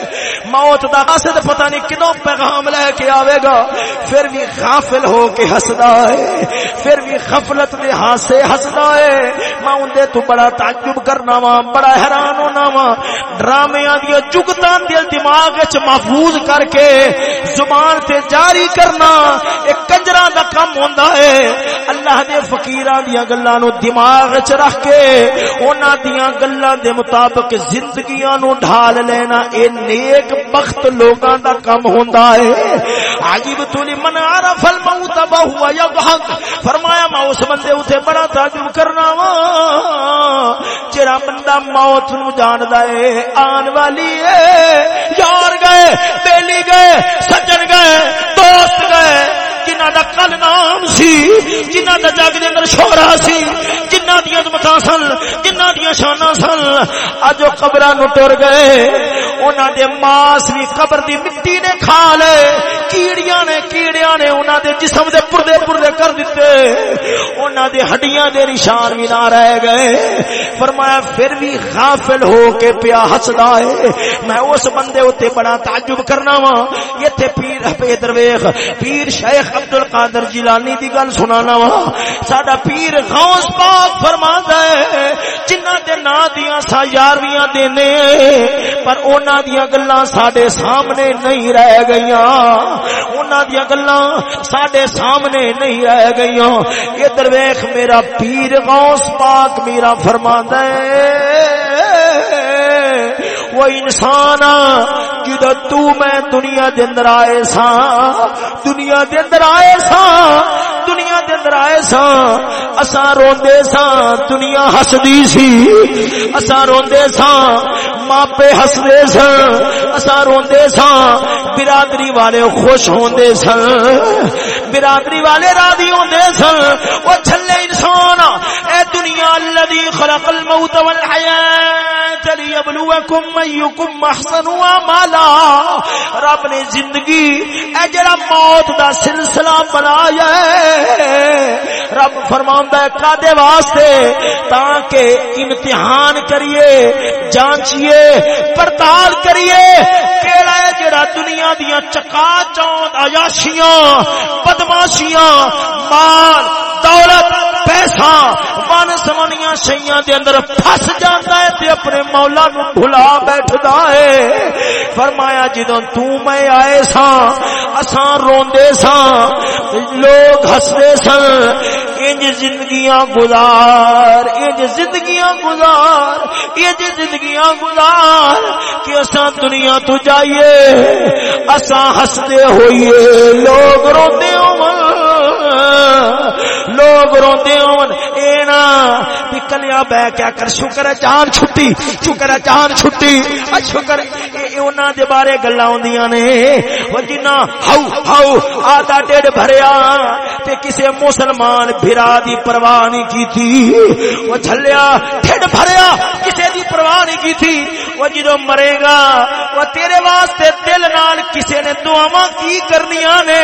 موت دا قاصد پتہ نہیں کدوں پیغام لے کے آوے گا۔ پھر بھی غافل ہو کے ہسدا ہے۔ پھر بھی غفلت دے ہاسے ہسدا ہے۔ میں اوندے تو بڑا تعجب کرنا وا، بڑا حیران ہونا وا۔ ڈرامیاں دی جگتاں دل دماغ وچ محفوظ کر کے زبان تے جاری کرنا ایک کنجراں دا کم ہوندا ہے۔ اللہ دے فقیراں دی گلاں نو دماغ وچ رکھ کے انہاں دیاں گلاں دے مطابق زندگیاں نو ڈھال لینا، اے نیک بخت لوگاں دا کم ہوندا ہے۔ عجیب تو لمن عرف الموت وهو يضحك فرمایا، میں اس بندے اتے بڑا تعجب کرنا وا جڑا بندہ موت نو جاندا ہے، آن والی ہے۔ یار گئے، بیلی گئے، سجن گئے، دوست گئے۔ جنہ دا کل نام سی جنہ دا جگ دے اندر شہرا سی جنہ دیا عظمتاں سن جنہ دیا شاناں سن اج او قبراں نو ٹر گئے۔ انہاں دے ماس بھی قبر دی مٹی نے کھا لے۔ کیڑیاں نے کیڑیاں نے انہاں دے جسم دے پردے پردے کر دتے انہاں دے ہڈیاں دے نشان بھی نہ رہ گئے۔ فرمایا، پھر بھی غافل ہو کے پیا ہسدا ہے۔ میں اس بندے اوتے بڑا تعجب کرنا وا ایتھے پیر پہ درویش۔ پیر شیخ عبد القادر جیلانی دی گل سنانا وا، ساڈا پیر غوث پاک فرماندا ہے جنہ دے نا دیاں سا یارویاں دینے پر انہاں دیاں گلاں ساڈے سامنے نہیں رہ گئیاں۔ انہاں دیاں گلاں ساڈے سامنے نہیں رہ گئیاں۔ ادھر ویکھ، میرا پیر غوث پاک میرا فرماندا ہے، وہ انسان جدو تو میں دنیا دے اندر آئے سا دنیا دے اندر آئے سا دنیا دے اندر آئے سا اساں روندے سا دنیا ہسدی سی، اساں روندے سا ماپے ہسدے سن اساں روندے سا برادری والے خوش ہوندے سن برادری والے راضی ہوندے سن او چھلے انسان، اے دنیا الذی خلق الموت والحیات لیبلوکم ایکم احسن اعمالا رب نے زندگی، اے جڑا موت دا سلسلہ بنایا ہے، رب فرماندا ہے، کادے واسطے؟ تاکہ امتحان کریے، جانچیے، پڑتال کریے، کیڑا ہے جڑا دنیا دیاں چکا چوند، عیاشیاں، بدماشیاں، مال، دولت، پیسہ، من سمنیاں شیاں دے اندر پھس جاندا ہے تے اپنے مولا نو بھلا بیٹھدا ہے فرمایا جدوں تو میں آئے ساں، اساں روندے ساں، لوگ ہسدے سن انج زندگیاں گزار، انج زندگیاں گزار، انج زندگیاں گزار کہ اساں دنیا تو جائیے، اساں ہسدے ہوئیے۔ لوگ روندے ہون۔ لوگ روندے ہون، اے نا بہ کیا کر، شکر ہے جان چھٹی، شکر ہے جان چھٹی۔ شکر، اے انہاں دے بارے گلاں ہوندیاں نے۔ او جنہ ہاؤ ہاؤ آدھا ڈیڑھ بھریا تے کسے مسلمان بھرا دی پرواہ نہیں کیتی۔ او چھلیا ڈیڑھ بھریا، کسے دی پرواہ نہیں کیتی۔ او جدوں مرے گا او تیرے واسطے دل نال کسے نے دعاواں کی کرنیاں نے؟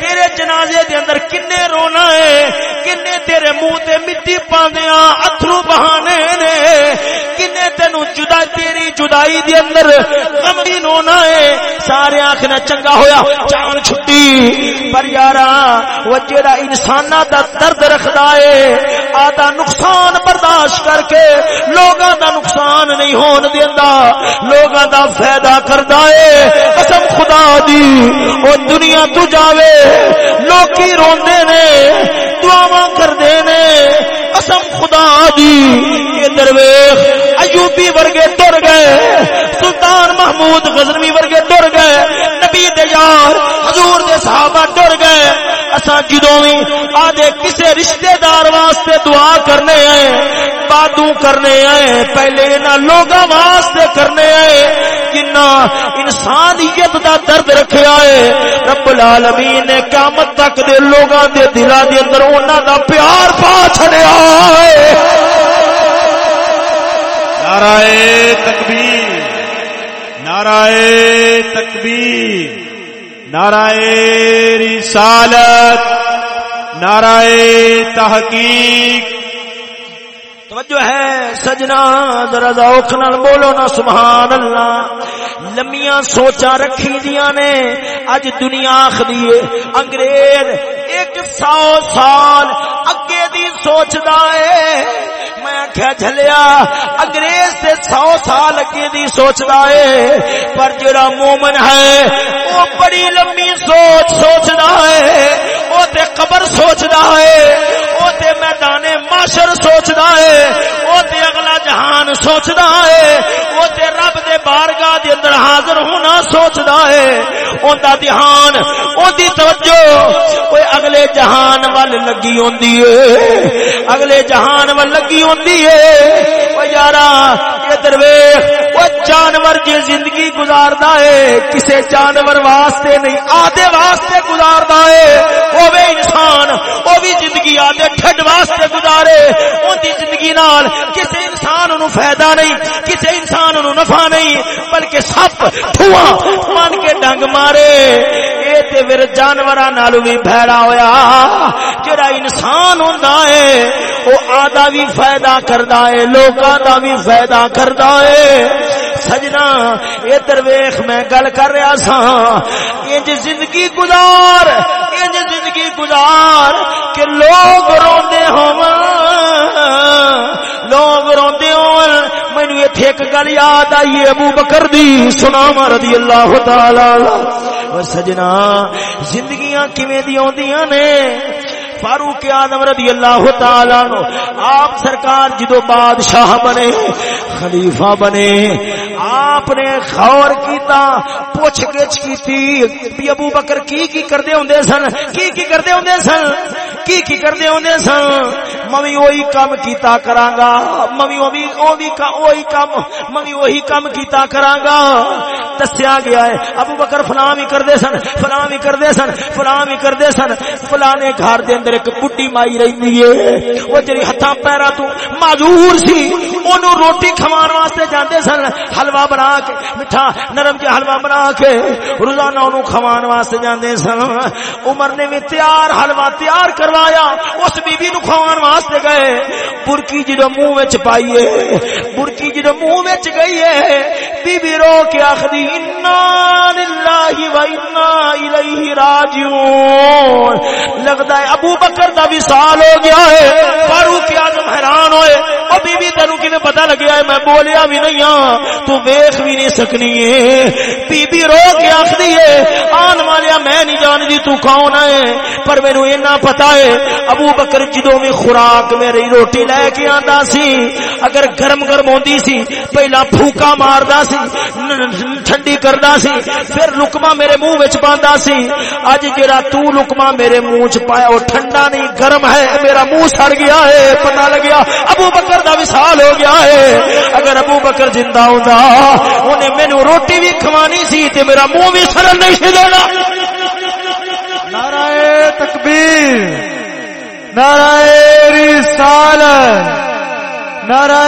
تیرے جنازے دے اندر کنے رونا ہے؟ کنے تیرے منہ تے مٹی پاندیاں اتھرو بہانے نے؟ کنے تینو جدا تیری جدائی دے اندر غمگین ہونا ہے؟ سارے آخنا چنگا ہویا، جان چھٹی۔ پر یارا، وہ جیڑا انسانہ دا درد رکھدا ہے، آدھا نقصان برداشت کر کے لوگاں دا نقصان نہیں ہون دیندا لوگاں دا فائدہ کردا ہے۔ قسم خدا دی، او دنیا تو جاوے۔ لوکی روندے نے، دعاواں کردے نے۔ قسم خدا دی، یہ درویش ایوبی ورگے تر گئے۔ سلطان محمود غزنوی ورگے ٹر گئے، نبی دے یار، حضور دے صحابہ ٹر گئے۔ اساں جدوں وی آدے کسے رشتہ دار واسطے دعا کرنے آئے بادو کرنے آئے، پہلے انہاں لوگاں واسطے کرنے آئے جنہ انسانیت دا درد رکھیا ہے۔ رب العالمین نے قیامت تک دے لوگاں دے دلاں دے اندر انہاں دا پیار پا چھڑیا ہے۔ نعرہ تکبیر۔ نعرہ تکبیر نعرہ رسالت نعرہ تحقیق۔ توجہ ہے، سجنا ذرا ذوق نال بولو نا، سبحان اللہ۔ لمیاں سوچا رکھی دیاں نے، اج دنیا آخدی ہے، انگریز ایک سو سال دی سوچدا ہے۔ میں آخیا جھلیا، انگریز سے سو سال اگے دی سوچدا ہے۔ پر جڑا مومن ہے وہ بڑی لمبی سوچ سوچدا ہے۔ وہ تے قبر سوچدا ہے۔ وہ تے میدان معاشر سوچدا ہے۔ وہ تے اگلا جہان سوچدا حاضر ہونا سوچدا ہے، اوندا دھیان اودی توجہ۔ کوئی اگلے جہان ول لگی ہوندی ہے۔ اگلے جہان ول لگی ہوندی ہے۔ او یارا ادھر ویکھ او جانور جی زندگی گزاردا ہے، کسے جانور واسطے نہیں، آدھے واسطے گزاردا ہے۔ او وے انسان او بھی زندگی آدھے ٹھڈ واسطے گزارے۔ اون دی زندگی نال کسے انسان نو فائدہ نہیں، کسے انسان نو نفع نہیں، بلکہ سپ، دھواں من کے ڈنگ مارے۔ اے تے پھر جانوراں نال بھی بھڑا ہویا، جڑا انسان ہوندا ہے او آدھا بھی فائدہ کردا ہے، لوکاں دا بھی فائدہ کردا ہے۔ سجنا اے درویش میں گل کر رہا سا انج زندگی گزار، انج زندگی گزار کہ لوگ روندے ہون لوگ روندے ہون مینو ایتھے ایک گل یاد آئی ابو بکر دی سناواں رضی اللہ تعالی اور سجنا، زندگیاں کیویں دی ہوندیاں نے؟ فاروق آدم رضی اللہ تعالی عنہ، آپ سرکار جدو بادشاہ بنے، خلیفہ بنے، آپ نے غور کیتا، پوچھ گچھ کیتی ابو بکر کی کی کردے ہوندے سن؟ کی کی کردے ہوندے سن؟ کی کی کردے ہوندے سن؟ ممی وہی کام کیتا کرانگا ممی وہی وہی وہی کام ممی وہی کام کیتا کرانگا دسیا گیا ہے، ابو بکر فلاں بھی کردے سن، فلاں بھی کردے سن، فلاں بھی کردے سن فلانے گھر دے اندر ایک بڈی مائی رہندی ہے۔ او جڑی ہتھاں پیراں تو معذور سی، اونوں روٹی کھوان واسطے جاندے سن۔ حلوہ بنا کے، میٹھا نرم جہا حلوہ بنا کے روزانہ اونوں کھوان واسطے جاندے سن۔ عمر نے بھی تیار حلوہ تیار کروایا، اس بی بی نو کھوان واسطے گئے۔ برکی جدو منہ وچ پائیے برکی جدو منہ وچ گئی ہے بی بی رو کے آخدی انا للہ و انا الیہ راجعون لگدا ہے ابو بکر دا وصال ہو گیا ہے، فاروق اعظم حیران ہوئے او بی بی تینو کیویں پتہ لگیا ہے، میں بولیا بھی نہیں ہاں تو ویکھ بھی نہیں سکنی ہے۔ بی بی رو کے آخدی ہے، آن والیا، میں نہیں جاندی تو کون ہے؟ پر مینوں اینا پتہ ہے، ابو بکر جدوں میں خوراک میری روٹی لے کے آندا سی، اگر گرم گرم ہوندی سی، پہلا پھوکا ماردا سی ٹھنڈی کردا سی، پھر لقمہ میرے منہ وچ پاندا سی۔ اج جڑا تو لقمہ میرے منہ وچ پایا او ٹھنڈا نہیں، گرم ہے، میرا منہ سڑ گیا ہے، پتہ لگیا، ابو بکر دا وصال ہو گیا ہے۔ اگر ابو بکر زندہ ہوندا اونے مینوں روٹی بھی کھوانی سی تے میرا منہ بھی سڑن نہیں سی دینا۔ نعرہ تکبیر، نعرہ رسالت، نعرہ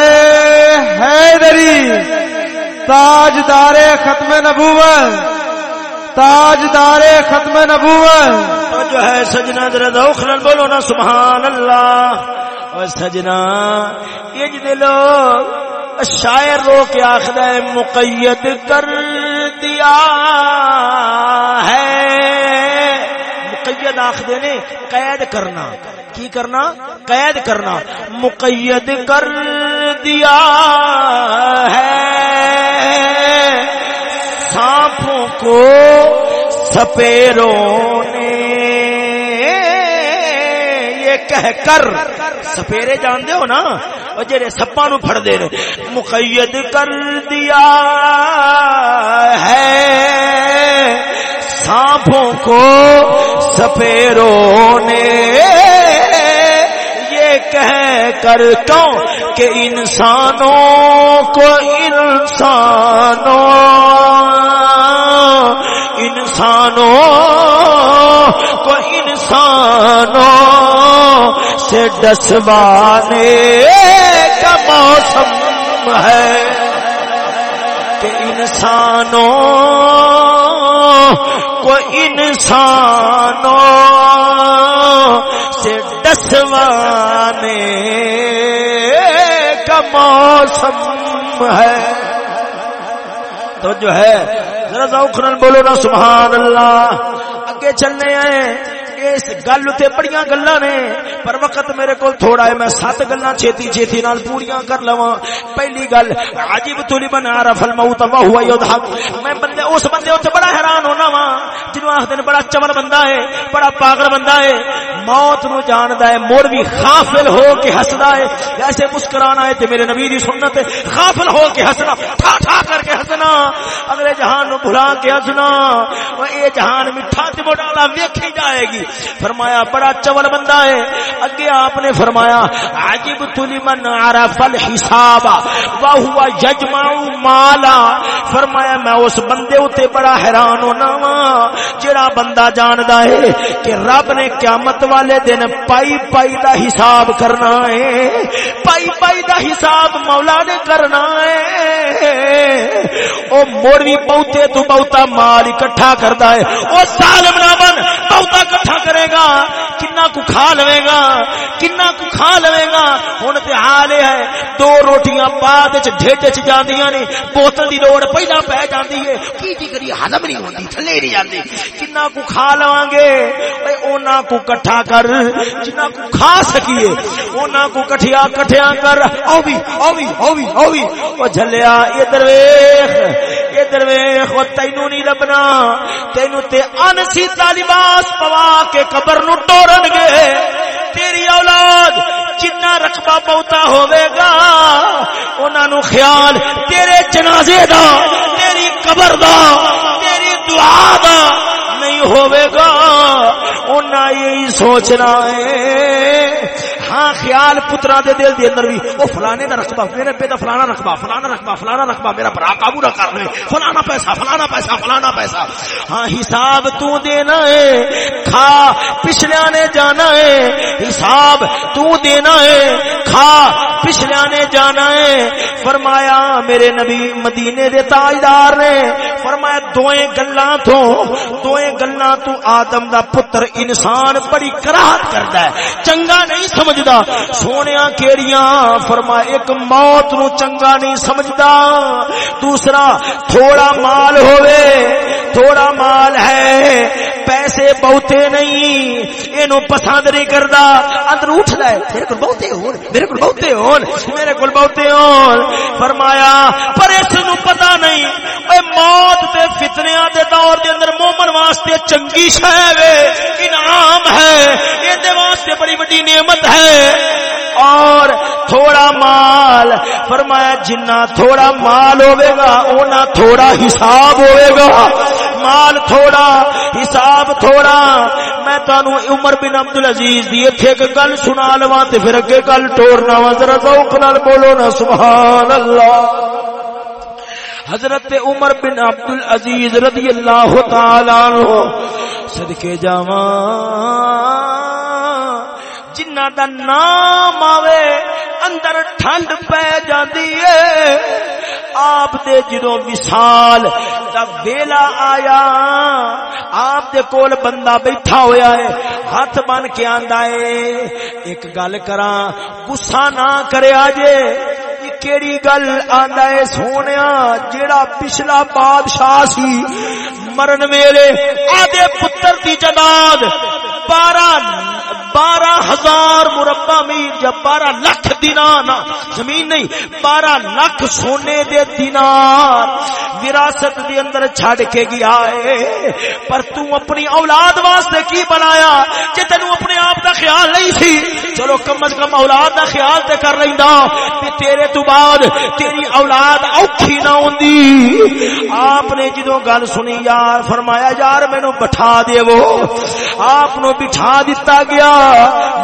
حیدری۔ تاجدار ختم نبوت تاجدار ختم نبوت۔ جو ہے سجنا ذرا ذوق نال بولو نا، سبحان اللہ۔ اور سجنا، یہ جی جدے لوگ شاعر رو کے آخر ہے، مقید کر دیا ہے۔ مقید آخر نے، قید کرنا۔ کی کرنا؟ قید کرنا۔ مقید کر دیا ہے۔ کو سپیروں نے۔ یہ کہہ کر سپیرے جان ہو نا؟ اور جڑے سپا نو پھڑ دے مقید کر دیا ہے۔ سانپوں کو سپیروں نے۔ یہ کہہ کر کیوں کہ انسانوں کو انسانوں انسانوں سے ڈسوانے کا موسم ہے کہ انسانوں کو انسانوں سے ڈسوانے کا موسم ہے۔ تو جو ہے۔ ذرا ذوق بولو نا، سبحان اللہ۔ اگے چلنے آئے۔ اس گل تے بڑیاں گلاں نے۔ پر وقت میرے کول تھوڑا ہے، میں سات گلاں چھتی چھتی نال پوریاں کر لواں۔ پہلی گل، عجیب تو لمن عرف الموت وهو يضحك۔ میں بندے، اس بندے تے بڑا حیران ہونا وا جنوں آکھدے نے بڑا چمن بندہ ہے، بڑا پاگل بندہ ہے۔ موت نو جاندا ہے مڑ بھی غافل ہو کے ہسدا ہے۔ ایسے مسکرانا ہے تے میرے نبی دی سنت ہے۔ غافل ہو کے ہسنا، ٹھا ٹھا کر کے ہسنا۔ اگلے جہان نو بھلا کے ہسنا۔ وہ اے جہان میٹھا تے موڈالا ویکھی جائے گی۔ فرمایا، بڑا چول بندہ ہے۔ اگے آپ نے فرمایا، عجب تلمن عرف الحساب وهو يجمع مالا۔ فرمایا، میں اس بندے اتے بڑا حیران ہونا وا جڑا بندہ جاندا ہے کہ رب نے قیامت والے دن پائی پائی دا حساب کرنا ہے۔ پائی پائی دا حساب مولا نے کرنا ہے۔ او مڑ بھی بہتے تو بہتا مال اکٹھا کردا ہے۔ او ظالم نہ بن، بہتا اکٹھا کرے گا، کنا کو کھا لوے گا، کنا کو کھا لوے گا۔ ہن تے حال ہے، دو روٹیاں بعد وچ ڈھڈ وچ جاندیاں نے بوتل دی لوڑ پہلا پہ جاندی ہے۔ کی دی کری ہضم نہیں ہوندی، تھلے نہیں جاندی۔ کنا کو کھا لواں گے۔ اے، اونا کو کٹھا کر، جنہ کو کھا سکیے، اونا کو کٹھیا کٹھیا کر۔ او بھی او بھی او بھی او بھی۔ او جھلیا ادھر ویکھ ادھر ویکھ او تینو نہیں لبنا۔ تینو تے ان سیتا لباس پوا کے کے قبر نو ٹورن گے۔ تیری اولاد جنا رقبہ بہتا ہوئے گا، انہاں نو خیال تیرے جنازے دا، تیری قبر دا، تیری دعا دا نہیں ہوئے گا۔ انہاں یہی سوچنا ہے ہاں خیال پترا دے دل دے اندر بھی، او فلانے دا رقبہ، میرے پہ دا فلانا رقبہ فلانا رقبہ فلانا رقبہ، میرا بڑا قابو نہ کر لے، فلانا پیسہ فلانا پیسہ فلانا پیسہ. ہاں حساب تو دینا ہے، کھا پچھلے نے جانا ہے، حساب تو دینا ہے، کھا پچھلے نے جانا ہے۔ فرمایا، میرے نبی مدینے دے تاجدار نے، فرمایا، دوئیں گلاں تو، دوئیں گلاں تو آدم دا پتر انسان بڑی کراہت کردا ہے۔ چنگا نہیں سمجھدا۔ سونیا کیڑیاں؟ فرمایا، ایک موت نو چنگا نہیں سمجھدا۔ دوسرا، تھوڑا مال ہوئے تھوڑا مال ہے، پیسے بہتے نہیں، اینو پسند نہیں کردا۔ اندر اٹھ لے، میرے کو بہتے ہون، میرے کو بہتے ہون، میرے کو بہتے ہون۔ فرمایا، پر اس نو پتہ نہیں۔ اے موت تے فتنیاں دے دور دے اندر مومن واسطے چنگی شے وے، انعام ہے۔ اے دے واسطے بڑی بڑی نعمت ہے۔ اور تھوڑا مال، فرمایا جنہ تھوڑا مال ہوئے گا، اونا تھوڑا حساب ہوئے گا۔ مال تھوڑا، حساب تھوڑا۔ میں تانوں عمر بن عبد العزیز دی ایتھے ایک گل سنا لواں تے پھر اگے گل ٹورنا وا، ذرا ذوق نال بولو نا، سبحان اللہ۔ حضرت عمر بن عبد العزیز رضی اللہ تعالی عنہ صدقے جاواں جنہ دا نام آوے اندر ٹھنڈ پہ جاندی ہے۔ آپ دے جدوں وصال دا ویلا آیا، آپ دے کول بندہ بیٹھا ہویا ہے، ہاتھ بن کے آندا ہے۔ ایک گل کراں، غصہ نہ کریا جے کیڑی گل آندا ہے سونیا، جیڑا پچھلا بادشاہ سی مرن ویلے آدھے پتر دی جناد بارہ بارہ ہزار مربع میل یا بارہ لکھ دینار زمین نہیں، بارہ لکھ سونے دے دینار۔ وراثت دے اندر چھڑ کے گیا ہے۔ پر تو اپنی اولاد واسطے کی بنایا؟ جے تینو اپنے آپ دا خیال نہیں سی؟ چلو کم از کم اولاد دا خیال تے کر لیندا۔ تے تیرے تو بعد تیری اولاد اوکھی نہ ہوندی۔ آپ نے جدوں گل سنی یار، فرمایا، یار، مینوں بٹھا دے وہ آپ نو بٹھا دتا گیا۔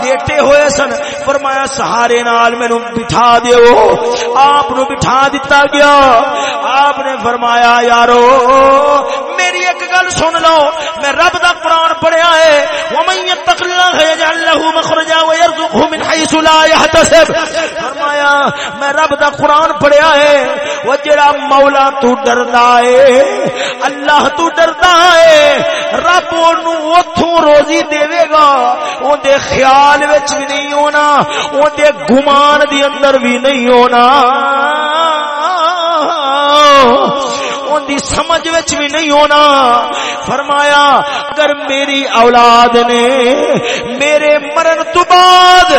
لیٹے ہوئے سن۔ فرمایا، سہارے نال مینو بٹھا دیو۔ آپ نو بٹھا دیتا گیا۔ آپ نے فرمایا، یارو، میری گل سن لو۔ میں رب دا قرآن پڑھیا ہے۔ ومن يتق الله يجعل له مخرجا ويرزقه من حيث لا يحتسب۔ فرمایا، میں رب دا قرآن پڑھیا ہے۔ وہ جڑا مولا تو ڈردا ہے، اللہ تو ڈردا ہے۔ رب اونوں اوتھوں روزی دے گا۔ اون دے خیال وچ بھی نہیں ہونا اون دے گمان دی اندر بھی نہیں ہونا۔ دی سمجھ وچ بھی نہیں ہونا۔ فرمایا، اگر میری اولاد نے میرے مرن تو بعد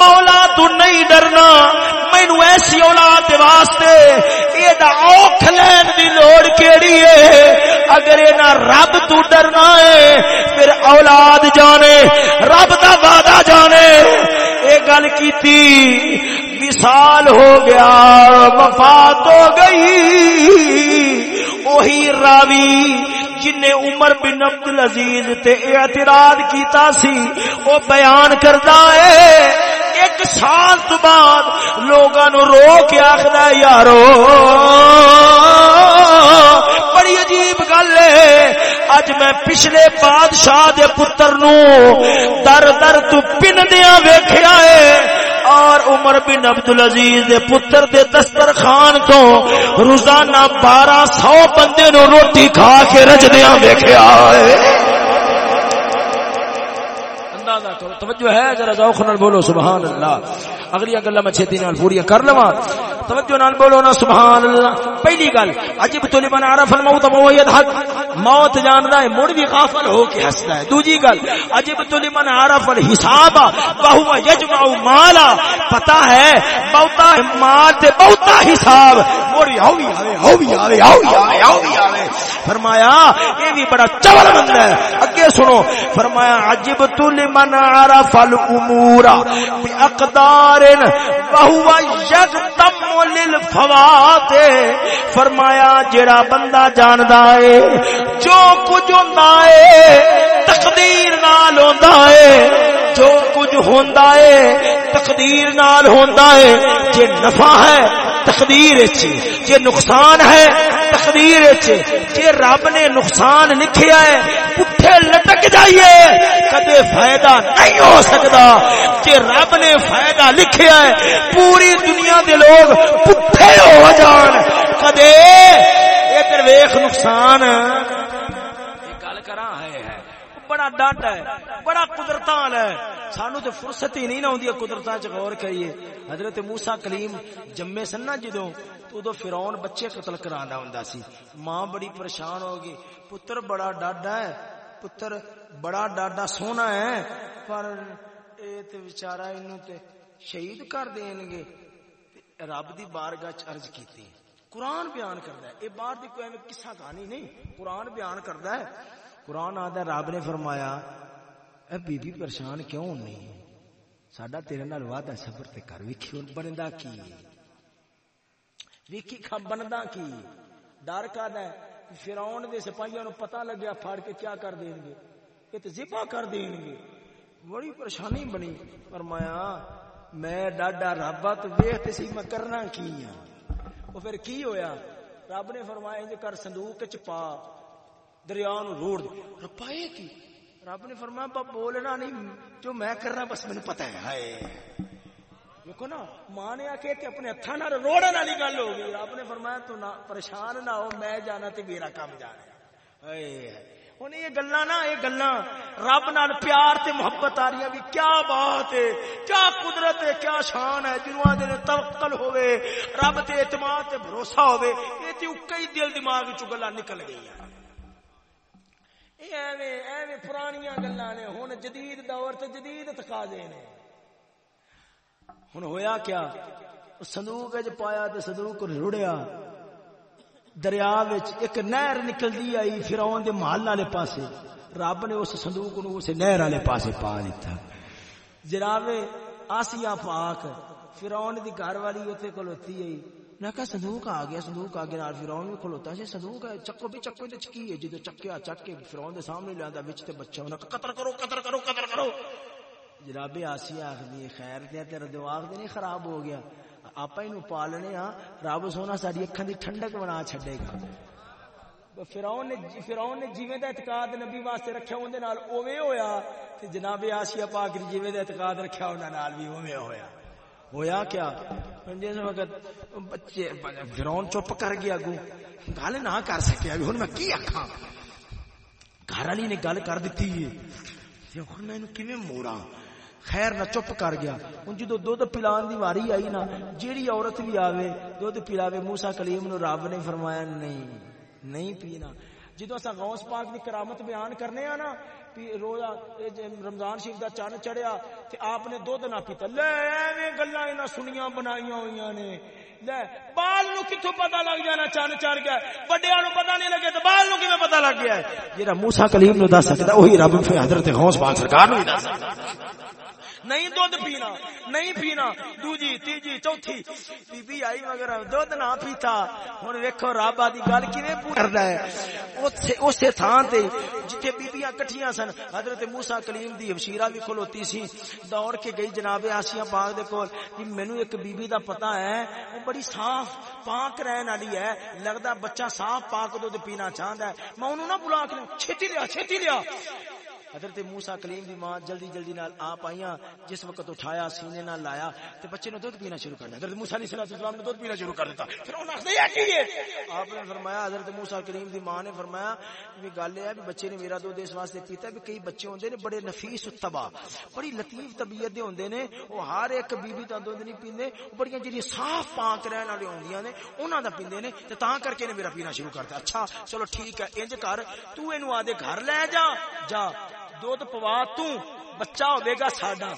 مولا تو نہیں ڈرنا مینو ایسی اولاد دے واسطے اے اوکھ لین دی لوڑ کیڑی ہے۔ اگر اے نہ رب تو ڈرنا ہے، پھر اولاد جانے، رب دا وعدہ جانے۔ اے گل کیتی وصال ہو گیا، وفات ہو گئی۔ وہی راوی جن نے عمر بن عبد العزیز تے اعتراض کیتا سی او بیان کردا ہے، ایک سال تو بعد لوگاں نو رو کے آخدا یارو، بڑی عجیب گل ہے۔ اج میں پچھلے بادشاہ دے پتر نو در در تو پن دیا ویکھیا ہے۔ اور عمر بن عبد العزیز دے پتر دے دسترخوان تو روزانہ بارہ سو بندے نو روٹی کھا کے رجدیاں ویکھیا ہے۔ اندازہ کرو توجہ ہے، ذرا ذوق نال بولو، سبحان اللہ۔ اگلی گلاں میں چھتی نال پوری کر لواں۔ توجہ نال بولو نا، سبحان اللہ۔ پہلی گل عجب تو لمن عرف الموت وهو يضحك۔ موت جاندا ہے، مڑ بھی غافل ہو کے ہسدا ہے۔ دوجی گل عجب تو لمن عرف الحساب، وهو يجمع مالا۔ پتہ ہے، بہتا مال تے بہتا حساب۔ مڑ ہو بھی ہوی آوے ہوی آوے ہوی آوے ہوی آوے۔ فرمایا، یہ بھی بڑا چول بندہ ہے۔ اگے سنو، فرمایا عجب تو لمن عرف الامور باقدار وهو يغتم للفوات فرمایا جڑا بندہ جاندا ہے، جو کچھ ہوندا ہے، تقدیر نال ہوندا ہے، جو کچھ ہوندا ہے، تقدیر نال ہوندا ہے، جے نفع ہے تقدیر وچ جے نقصان ہے، تقدیر وچ جے رب نے نقصان لکھیا ہے، پٹھے لٹک جائیے، کدے فائدہ نہیں ہو سکتا جے رب نے فائدہ لکھیا ہے، پوری دنیا دے لوگ پٹھے ہو جان۔ کدے؟ ادھر ویکھ نقصان گل کراں ہے ہے بڑا ڈاٹ ہے، بڑا قدرت ہے۔ سانو تو فرصت ہی نہیں نہ ہوندی قدرت چ غور کریے۔ حضرت موسی کلیم جمے سن نا جدوں، تو ادو فرعون بچے قتل کراندا ہوندا سی۔ ماں بڑی پریشان ہو گئی۔ پتر بڑا ڈاڈا ہے، پتر بڑا ڈاڈا سونا ہے، پر اے تے بیچارہ اینو تے شہید کر دین گے۔ رب دی بارگاہ چ عرض کیتی۔ قرآن بیان کردا ہے۔ اے بار دی کوئی قصہ کہانی نہیں۔ قرآن بیان کردا ہے۔ قرآن آدھا رب نے فرمایا، اے بی بی پریشان کیوں نہیں ساڈا تیرے نال وعدہ صبر تے کر، ویکھی ہن بندا کی؟ ویکھی کھا بندا کی؟ ڈر کا ہے فرعون دے سپاہیاں نو پتہ لگیا پھاڑ کے کیا کر دین گے؟ یہ تے ذبح کر دین گے۔ بڑی پریشانی بنی۔ فرمایا، میں ڈاڈا رب تو ویکھ سی میں کرنا کی ہاں وہ پھر کی ہویا؟ رب نے فرمایا، انج کر صندوق وچ پا۔ دریا نو روڑ دے۔ ربا، یہ کی؟ رب نے فرمایا با بولنا نہیں، جو میں کرنا بس مجھے پتہ ہے۔ ہائے۔ دیکھو نا، ماں نے آ کے اپنے ہتھاں نال روڑن والی گل ہو گئی۔ رب نے فرمایا، تو نہ، پریشان نہ ہو، میں جانا تے میرا کام جانا ہائے۔ ہن یہ گلاں نا، یہ گلاں رب نال پیار تے محبت آ رہی ہے۔ بھی کیا بات ہے، کیا قدرت ہے، کیا شان ہے۔ جنوں دے توکل ہوے رب تے اعتماد تے بھروسہ ہوے یہ تے کئی دل دماغ وچوں گلاں نکل گئیاں ایویں ایویں پرانیاں گلاں نے، ہن جدید دور تے جدید تقاضے نے۔ ہن ہویا کیا؟ صندوق وچ پایا تے صندوق رڑیا۔ دریا وچ ایک نہر نکلدی آئی فرعون دے محل والے پاسے۔ رب نے اس صندوق نو اس نہر والے پاسے پا دتا جناب آسیہ پاک فرعون دی گھر والی اوتے کھلوتی آئی۔ میں کہا صندوق آ گیا، صندوق آ گیا، نال فرعون بھی کھلوتا سی صندوق ہے، چکو بھی چکو تے چکی ہے، جدو چکیا چک کے فرعون دے سامنے لاندا وچ تے بچہ انہاں قتل کرو قتل کرو قتل کرو۔ جناب آسیہ آخری خیر دیا، تیرا دماغ تے نہیں خراب ہو گیا۔ آپ ہی پالنے ہاں رب سونا ساری اکھان دی ٹھنڈک بنا چھڈے گا۔ فراؤن نے جی- فراؤن نے جیویں دا اعتقاد نبی واسطے رکھیا اون دے نال اوویں ہویا۔ تے جناب آسیہ پاک نے جیویں دا اعتقاد رکھیا انہاں نال بھی اوویں ہویا۔ ہویا کیا؟ جس وقت بچے فراؤن چپ کر گیا اگوں گل نہ کر سکیا ابھی ہن میں کی آکھاں؟ گھر والی نے گل کر دتی ہے۔ ہن میں اینو کیویں موڑاں خیر نہ چپ کر گیا۔ ہوں جدو دھد پلان دی واری آئی نا، جیڑی عورت بھی آوے دھد پلاوے موسا کلیم نو رب نے فرمایا، نہیں نہیں پینا۔ جدو اصا غوث پاک دی کرامت بیان کرنے آ نا رویا رمضان شریف دا چن چڑھیا تے آپ نے دودھ نہ پیتا لے ایویں گلاں انہاں سنیاں بنائیاں ہوئیاں نے۔ لے، بال نو کتھوں پتہ لگ جانا چن چڑھ گیا بڑیاں نو پتہ نہیں لگے تے بال نو کیویں پتہ لگ گیا ہے؟ جڑا موسی کلیم نو دس سکدا وہی رب حضرت غوث پاک سرکار نو دس سکدا نہیں دودھ پینا نہیں پینا۔ دوجی تیجی چوتھی۔ بی بی آئی مگر دودھ نہ پیتا۔ ہن ویکھو رب دی گل کیویں پوری کردا ہے۔ اوتھے اسے تھان تے جتھے بیبییاں کٹھیاں سن حضرت موسی کلیم دی ہمشیرہ بھی کھلوتی سی۔ دوڑ کے گئی جناب آسیہ پاک دے کول۔ کہ مینوں ایک بی بی دا پتہ ہے وہ بڑی صاف پاک رہن والی ہے۔ لگدا بچہ صاف پاک دودھ پینا چاہندا ہے۔ میں انہوں نہ بلا کے چھتی لیا چھتی لیا۔ حضرت موسا کلیم دی ماں جلدی جلدی نال آپ آئیاں، جس وقت اٹھایا، سینے نال لایا، تے بچے نے دودھ پینا شروع کر دیا۔ حضرت موسا علیہ السلام نے دودھ پینا شروع کر دیتا۔ پھر انہوں نے یہ کی آپ نے فرمایا، حضرت موسا کلیم دی ماں نے فرمایا بھی گل ہے بھی بچے نے میرا دودھ اس واسطے پیتا ہے کئی بچے ہوندے نے بڑے نفیس تبا بڑی لطیف طبیعت دے ہوندے نے، وہ ہر ایک بی بی دا دودھ نہیں پیندے بڑیاں جڑی صاف پاک رہن والی ہوندیاں نے، انہاں دا پیندے نے، تے تاں کر کے نے میرا پینا شروع کرتا اچھا چلو ٹھیک ہے، انج کر، تو اینو آدے گھر لے جا جا۔ دودھ پوا تو بچہ ہوے گا ساڈا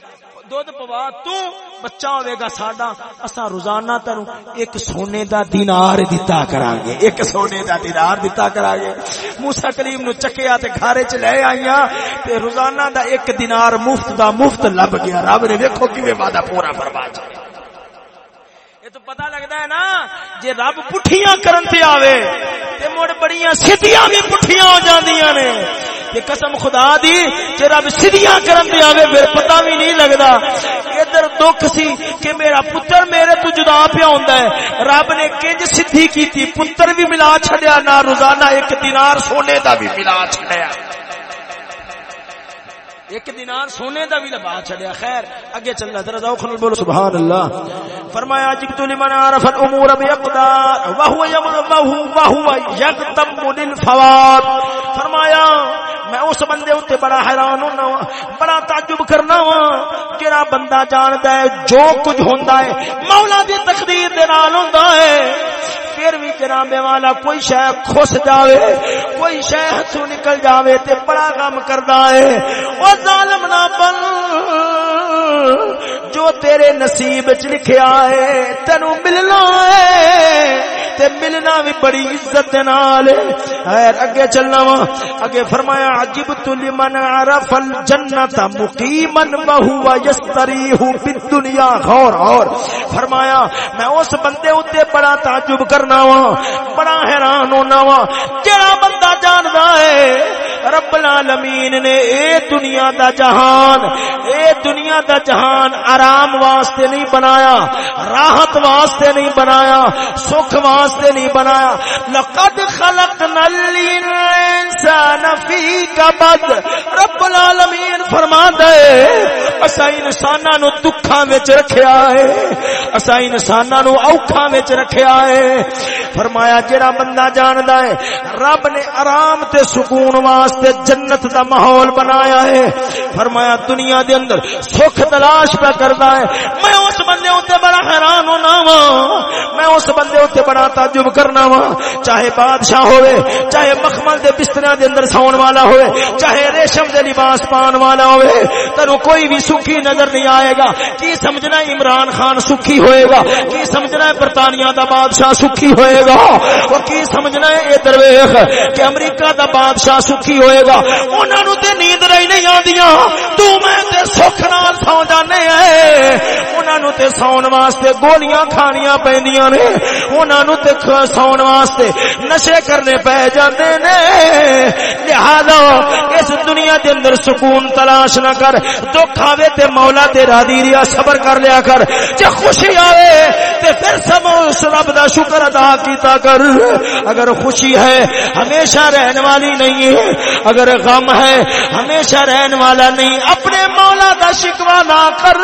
دودھ پوا تو بچہ ہوے گا ساڈا اسا روزانہ تینو ایک سونے دا دینار دتا کران گے ایک سونے دا دینار دتا کران گے موسی کریم نو چکیا تے گھر وچ لے آئیاں تے روزانہ دا ایک دینار مفت دا مفت لب گیا رب نے ویکھو کیویں وعدہ پورا فرما چھڈیا یہ تو پتہ لگدا ہے نا جے رب پٹھیاں کرن تے آوے تے مڑ بڑیاں سیدھیاں بھی پٹھیاں ہو جاندیاں نے کہ قسم خدا دی، جے رب سیدھیاں کرن دے آوے پھر پتہ بھی نہیں لگدا۔ ادھر دکھ سی کہ میرا پتر میرے تو جدا پیا ہوندا ہے۔ رب نے کنج سیدھی کیتی، پتر بھی ملا چھڈیا، نہ روزانہ ایک دینار سونے دا بھی ملا چھڈیا۔ ایک دینار سونے دا بھی لبا چھڑیا خیر اگے چلنا ذرا ذوق نال بولو سبحان اللہ فرمایا جبت لمن عرف الامور باقدار وهو يمره وهو يقدم للفوات فرمایا میں اس بندے اوتے بڑا حیران ہونا وا بڑا تعجب کرنا وا جڑا بندہ جاندا ہے جو کچھ ہوندا ہے مولا دی تقدیر دے نال ہوندا ہے۔ پھر بھی جناب والا کوئی شے خوش جاوے، کوئی شے ہتھوں نکل جاوے تے بڑا غم کردا ہے۔ او ظالم نہ بن جو تیرے نصیب وچ لکھیا ہے، تینو ملنا ہے۔ تے ملنا بھی بڑی عزت نال۔ خیر، اگے چلنا وا۔ اگے فرمایا عجب لمن عرف الجنت مقیما وهو یستریح فی غور اور فرمایا، میں اس بندے اوتے بڑا تعجب کرنا وا، بڑا حیران ہونا وا۔ جڑا بندہ جاندا ہے، رب العالمین نے، اے دنیا دا جہان، اے دنیا دا جہان آرام واسطے نہیں بنایا، راحت واسطے نہیں بنایا، سکھ واسطے نہیں بنایا۔ لقد خلقنا الانسان فی کبد۔ رب العالمین فرما دے اسا انساناں نو دکھاں وچ رکھیا ہے، اسا انساناں نو اوکھاں وچ رکھیا ہے۔ فرمایا جڑا بندہ جاندا ہے، رب نے آرام تے سکون واسطے جنت دا ماحول بنایا ہے۔ فرمایا، دنیا دے اندر سکھ تلاش پہ کردا ہے۔ میں اس بندے اوتے بڑا حیران ہونا وا۔ میں اس بندے اوتے بڑا تعجب کرنا وا۔ چاہے بادشاہ ہوئے، چاہے مخمل دے بسترا دے اندر ساون والا ہوئے، چاہے ریشم دے لباس پان والا ہوئے تینو کوئی بھی سکھی نظر نہیں آئے گا۔ کی سمجھنا عمران خان سکھی ہوئے گا؟ کی سمجھنا ہے برطانیہ دا بادشاہ سکھی ہوئے گا؟ وہ کی سمجھنا ہے اے درویش کہ امریکہ دا بادشاہ سکھی ہوئے گا؟ انہاں نو تے نیند رہی نہیں آندیاں۔ تو میں تے سکھ نال سو جانے ہیں انہاں نو تے سون واسطے گولیاں کھانیاں پیندیاں نے۔ انہاں نو تے سون واسطے نشے کرنے پہ جاندے نے۔ لہذا اس دنیا دے اندر سکون تلاش نہ کر، دکھ آوے تے مولا تے راضی ریا صبر کر لیا کر۔ جے خوشی آوے تے پھر سب اس رب دا شکر ادا کیتا کر۔ اگر خوشی ہے، ہمیشہ رہنے والی نہیں ہے۔ اگر غم ہے، ہمیشہ رہنے والا نہیں۔ اپنے مولا دا شکوا نہ کر،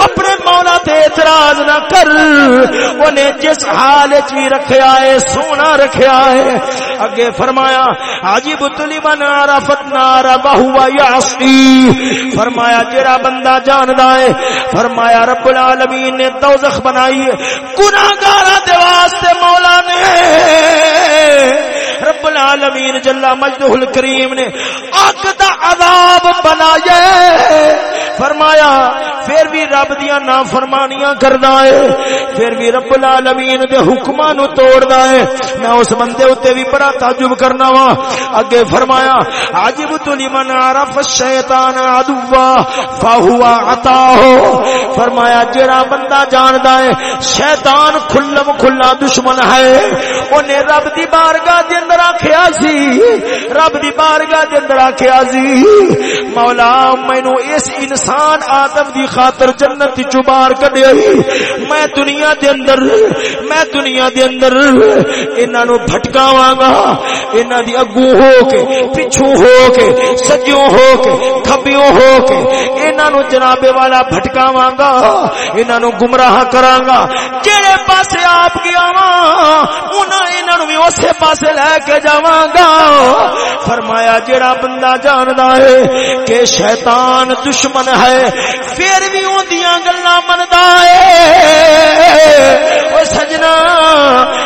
اپنے مولا تے اعتراض نہ کر۔ انہیں جس حال چی رکھیا ہے، سونا رکھیا ہے۔ اگے فرمایا، عجیب طلبن عرفت نار بہوا یعصی فرمایا، جڑا بندہ جاندا ہے، فرمایا، رب العالمین نے دوزخ بنائی ہے۔ گناہگاراں دے واسطے مولا نے رب العالمین جل مجدہ الکریم نے اگ دا عذاب بنایا فرمایا، پھر بھی رب دیا نا فرمانیاں کردا ہے۔ پھر بھی رب العالمین دے حکماں نو توڑدا ہے۔ میں اس بندے اوتے بھی بڑا تعجب کرنا وا۔ اگے فرمایا، عجب تو لمن عرف الشیطان عدوا فهو عطاه فرمایا، جڑا بندہ جاندا ہے، شیطان کھلم کھلا دشمن ہے۔ اونے رب دی بارگاہ دے اندر آکھیا سی، رب دی بارگاہ دے اندر آکھیا سی۔ مولا مینو اس انسان آدم دی خاطر جنت چو باہر کڈیا میں دنیا دے اندر، میں دنیا دے اندر انہاں نو بھٹکاواں گا۔ انہاں دی اگوں ہو کے، پچھوں ہو کے سجوں ہو کے، کھبیوں ہو کے انہاں نو جناب والا بھٹکاواں گا۔ انہاں نو گمراہ کراں گا۔ جڑے پاسے آپ گیا وا انہاں انہاں نو بھی اسی پاسے لے لے کے جاواں گا۔ فرمایا جی جڑا بندہ جاندا ہے کہ شیطان دشمن ہے، پھر بھی اندیاں گلاں مندا ہے۔ او سجنا،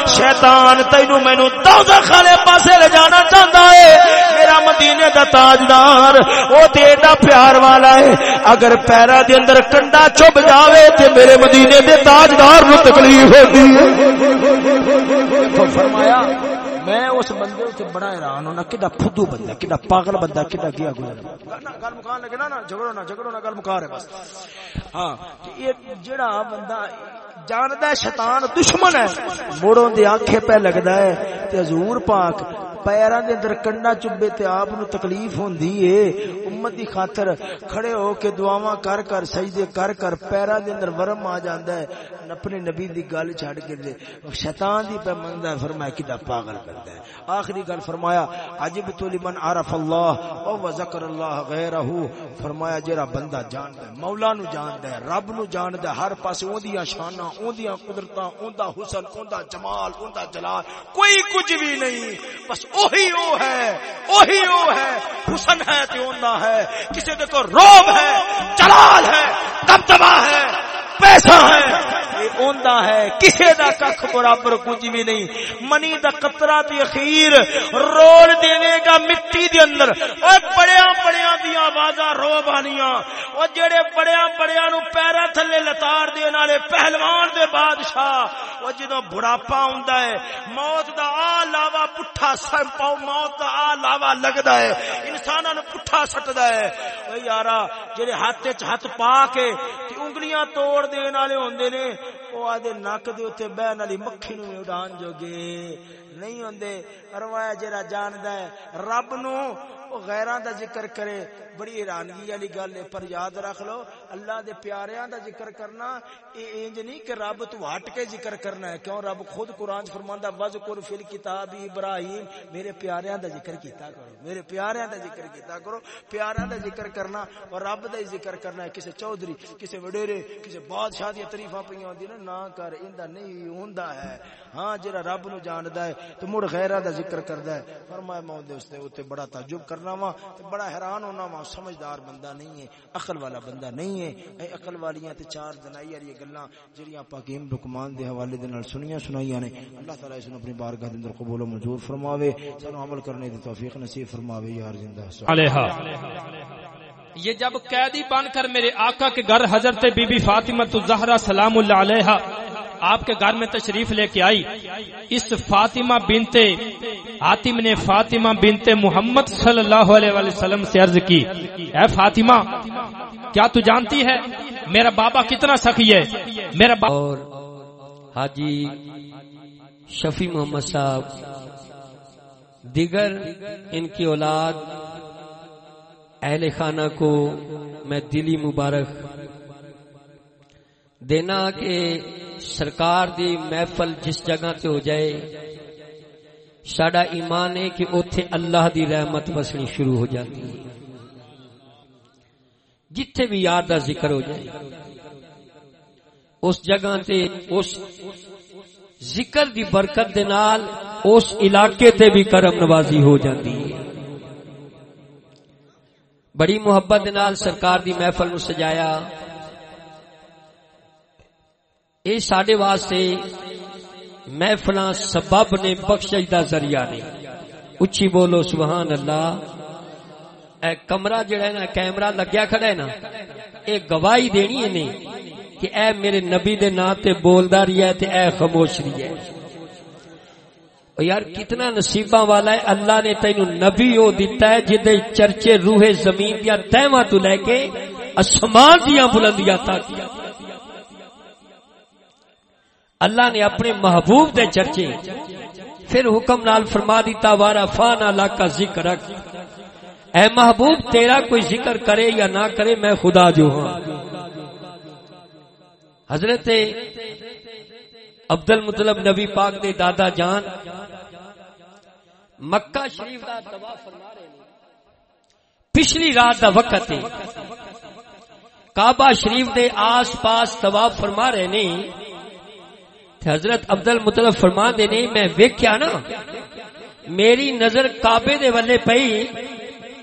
شیطان تینو مینو دوزخ والے پاسے لے جانا چاہتا ہے۔ میرا مدینے دا تاجدار، او تے ایڈا پیار والا ہے۔ اگر پیرا دے اندر کنڈا چب جاوے تے میرے مدینے دے تاجدار نو تکلیف ہوتی ہے۔ فرمایا میں اس بندے تے بڑا حیران ہونا کڈا پھدو بندہ پاگل بندہ گیا گل مکان لگے نا نا جھگڑو نا جھگڑو نا گل رہے بس۔ ہاں کہ یہ جڑا بندہ جاندا ہے شیطان دشمن ہے موڑوں دے آنکھے پہ لگدا ہے تے حضور پاک پیراں دے اندر کنڈا چبے تے آپ نو تکلیف ہوندی ہے امت دی خاطر کھڑے ہو کے دعاواں کر کر سجدے کر کر پیراں دے اندر ورم آ جاندا ہے اپنے نبی دی گل چھڈ کے دے شیطان دی پہ مندا فرمایا کدا پاگل کردا ہے آخری گل فرمایا، عجب تو لمن عرف اللہ او ذکر اللہ غیرہ فرمایا جڑا بندہ جاندا ہے مولا نو جاندا ہے رب نو جاندا ہے ہر پاسے اودیاں شاناں اودیاں قدرتاں، اوندا حسن، اوندا جمال، اوندا جلال، کوئی کچھ بھی نہیں۔ بس اوہی او ہے اوہی او ہے۔ حسن ہے تے اوندا ہے۔ کسے دے کو روب ہے، جلال ہے، دبدبہ ہے۔ پیسہ ہے۔ اوندا ہے، کسے دا ککھ برابر کچھ بھی نہیں۔ منی دا قطرہ تے اخیر رول دیوے گا مٹی دے اندر۔ اوے بڑیاں بڑیاں دی آوازاں رو بانیاں۔ او جڑے بڑیاں بڑیاں نو پیرا تھلے لتار دین والے پہلوان دے بادشاہ۔ او جدوں بڑھاپا ہوندا ہے، موت دا آ لاوا پٹھا سر پاؤ، موت دا آ لاوا لگدا ہے۔ انساناں نو پٹھا سٹدا ہے۔ او یارا، جڑے ہاتھ وچ ہاتھ پا کے انگلیاں توڑ دین والے ہوندے نے، او آدے نک دے اوتے بہن والی مکھی نو اڑان جوگے۔ نہیں ہوندے فرمایا جڑا جاندا ہے، رب نو او غیراں دا ذکر کرے۔ بڑی حیرانگی والی گل ہے، پر یاد رکھ لو، اللہ دے پیاریاں دا ذکر کرنا، اے انج نہیں کہ رب تو ہٹ کے ذکر کرنا ہے، کیوں رب خود قرآن چ فرماندا وذکر فی الکتاب ابراہیم میرے پیاریاں دا ذکر کیتا کرو، میرے پیاریاں دا ذکر کیتا کرو، پیاریاں دا ذکر کرنا اور رب دا ہی ذکر کرنا ہے، کسے چودھری، کسے وڈیرے، کسے بادشاہ دی تعریفاں پਈاں ہوندی نا، نہ کر ایندا نہیں ہوندا ہے۔ ہاں جڑا رب نو جاندا ہے، تو مڑ غیراں دا ذکر کردا ہے۔ فرمایا میں اس تے اوتے بڑا تعجب کرنا وا، تے بڑا حیران ہونا وا سمجھدار بندہ نہیں ہے، عقل والا بندہ نہیں ہے۔ اے عقل والیاں تے چار دنائی والی گلاں جڑیاں پاکیم لقمان دے حوالے دے نال سنیاں سنائیاں نے۔ اللہ تعالی اس نو اپنی بارگاہ دے اندر قبول و منظور فرماوے۔ سانو عمل کرنے دی توفیق نصیب فرماوے، یار زندہ علیہ یہ جب قیدی بن کر میرے آقا کے گھر حضرت بی بی فاطمہ زہرا سلام اللہ علیہ آپ کے گھر میں تشریف لے کے آئی۔ اس فاطمہ بنتے حاتم نے فاطمہ بنتے محمد صلی اللہ علیہ وسلم سے عرض کی، اے فاطمہ، کیا تو جانتی ہے میرا بابا کتنا سخی ہے؟ میرا بابا اور حاجی شفیع محمد صاحب، دیگر ان کی اولاد، اہل خانہ کو میں دلی مبارک دینا کہ سرکار دی محفل جس جگہ تے ہو جائے، ساڈا ایمان ہے کہ اوتھے اللہ دی رحمت وسنی شروع ہو جاتی ہے۔ جتھے بھی یار دا ذکر ہو جائے، اس جگہ تے، اس ذکر دی برکت دے نال اس علاقے تے بھی کرم نوازی ہو جاتی ہے۔ بڑی محبت دے نال سرکار دی محفل نو سجایا۔ اے ساڈے واسطے محفلاں سبب نے بخشش دا ذریعہ نے۔ اچھی بولو سبحان اللہ اے کمرہ جڑا ہے نا، کیمرہ لگیا کھڑا ہے نا، اے گواہی دینی ہے نہیں کہ اے میرے نبی دے نام تے بولدا رہیا ہے تے اے خاموش رہیا ہے۔ او یار، کتنا نصیباں والا ہے۔ اللہ نے تینو نبی او دیتا ہے جدے چرچے روح زمین دیا تہواں تو لے کے اسمان دیاں بلندیاں تک اللہ نے اپنے محبوب دے چرچے پھر حکم نال فرما دیتا، وارا فان اللہ کا ذکر رکھ اے محبوب، تیرا کوئی ذکر کرے یا نہ کرے میں خدا جو ہوں حضرت عبد المطلب نبی پاک دے دادا جان مکہ شریف دا فرما رہے پچھلی رات دا وقت ہے۔ کعبہ شریف دے آس پاس طواف فرما رہے نے تے حضرت عبد المطلب فرما دے نے، میں ویکھیا نا، میری نظر کعبے دے ولے پئی،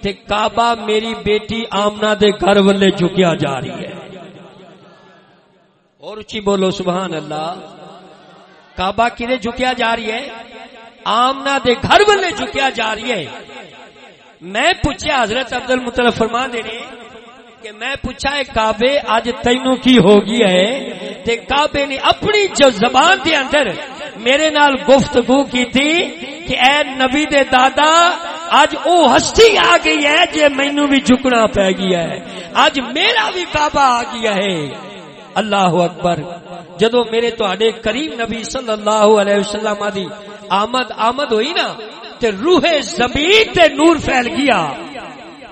تے کعبہ میری بیٹی آمنہ دے گھر ولے جھکیا جا رہی ہے۔ اور اچھی بولو، سبحان اللہ۔ کعبہ کدے جھکیا جا رہی ہے؟ آمنہ دے گھر ولے جھکیا جا رہی ہے۔ میں پوچھا حضرت عبد المطلب فرما دے نے کہ میں پوچھا ہے، کعبے آج تینو کی ہو گیا ہے؟ تے کعبے نے اپنی جو زبان دے اندر میرے نال گفتگو کی تھی کہ اے نبی دے دادا، آج او ہستی آ گئی ہے جے مینو بھی جھکنا پہ گیا ہے۔ آج میرا بھی کعبہ آ گیا ہے۔ اللہ اکبر۔ جدو میرے تو کریم نبی صلی اللہ علیہ وسلم دی آمد آمد ہوئی نا، تے روح زمین تے نور پھیل گیا۔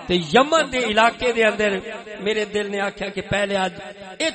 تے یمن دے علاقے دے اندر میرے دل نے آکھیا کہ پہلے آج ایتھوں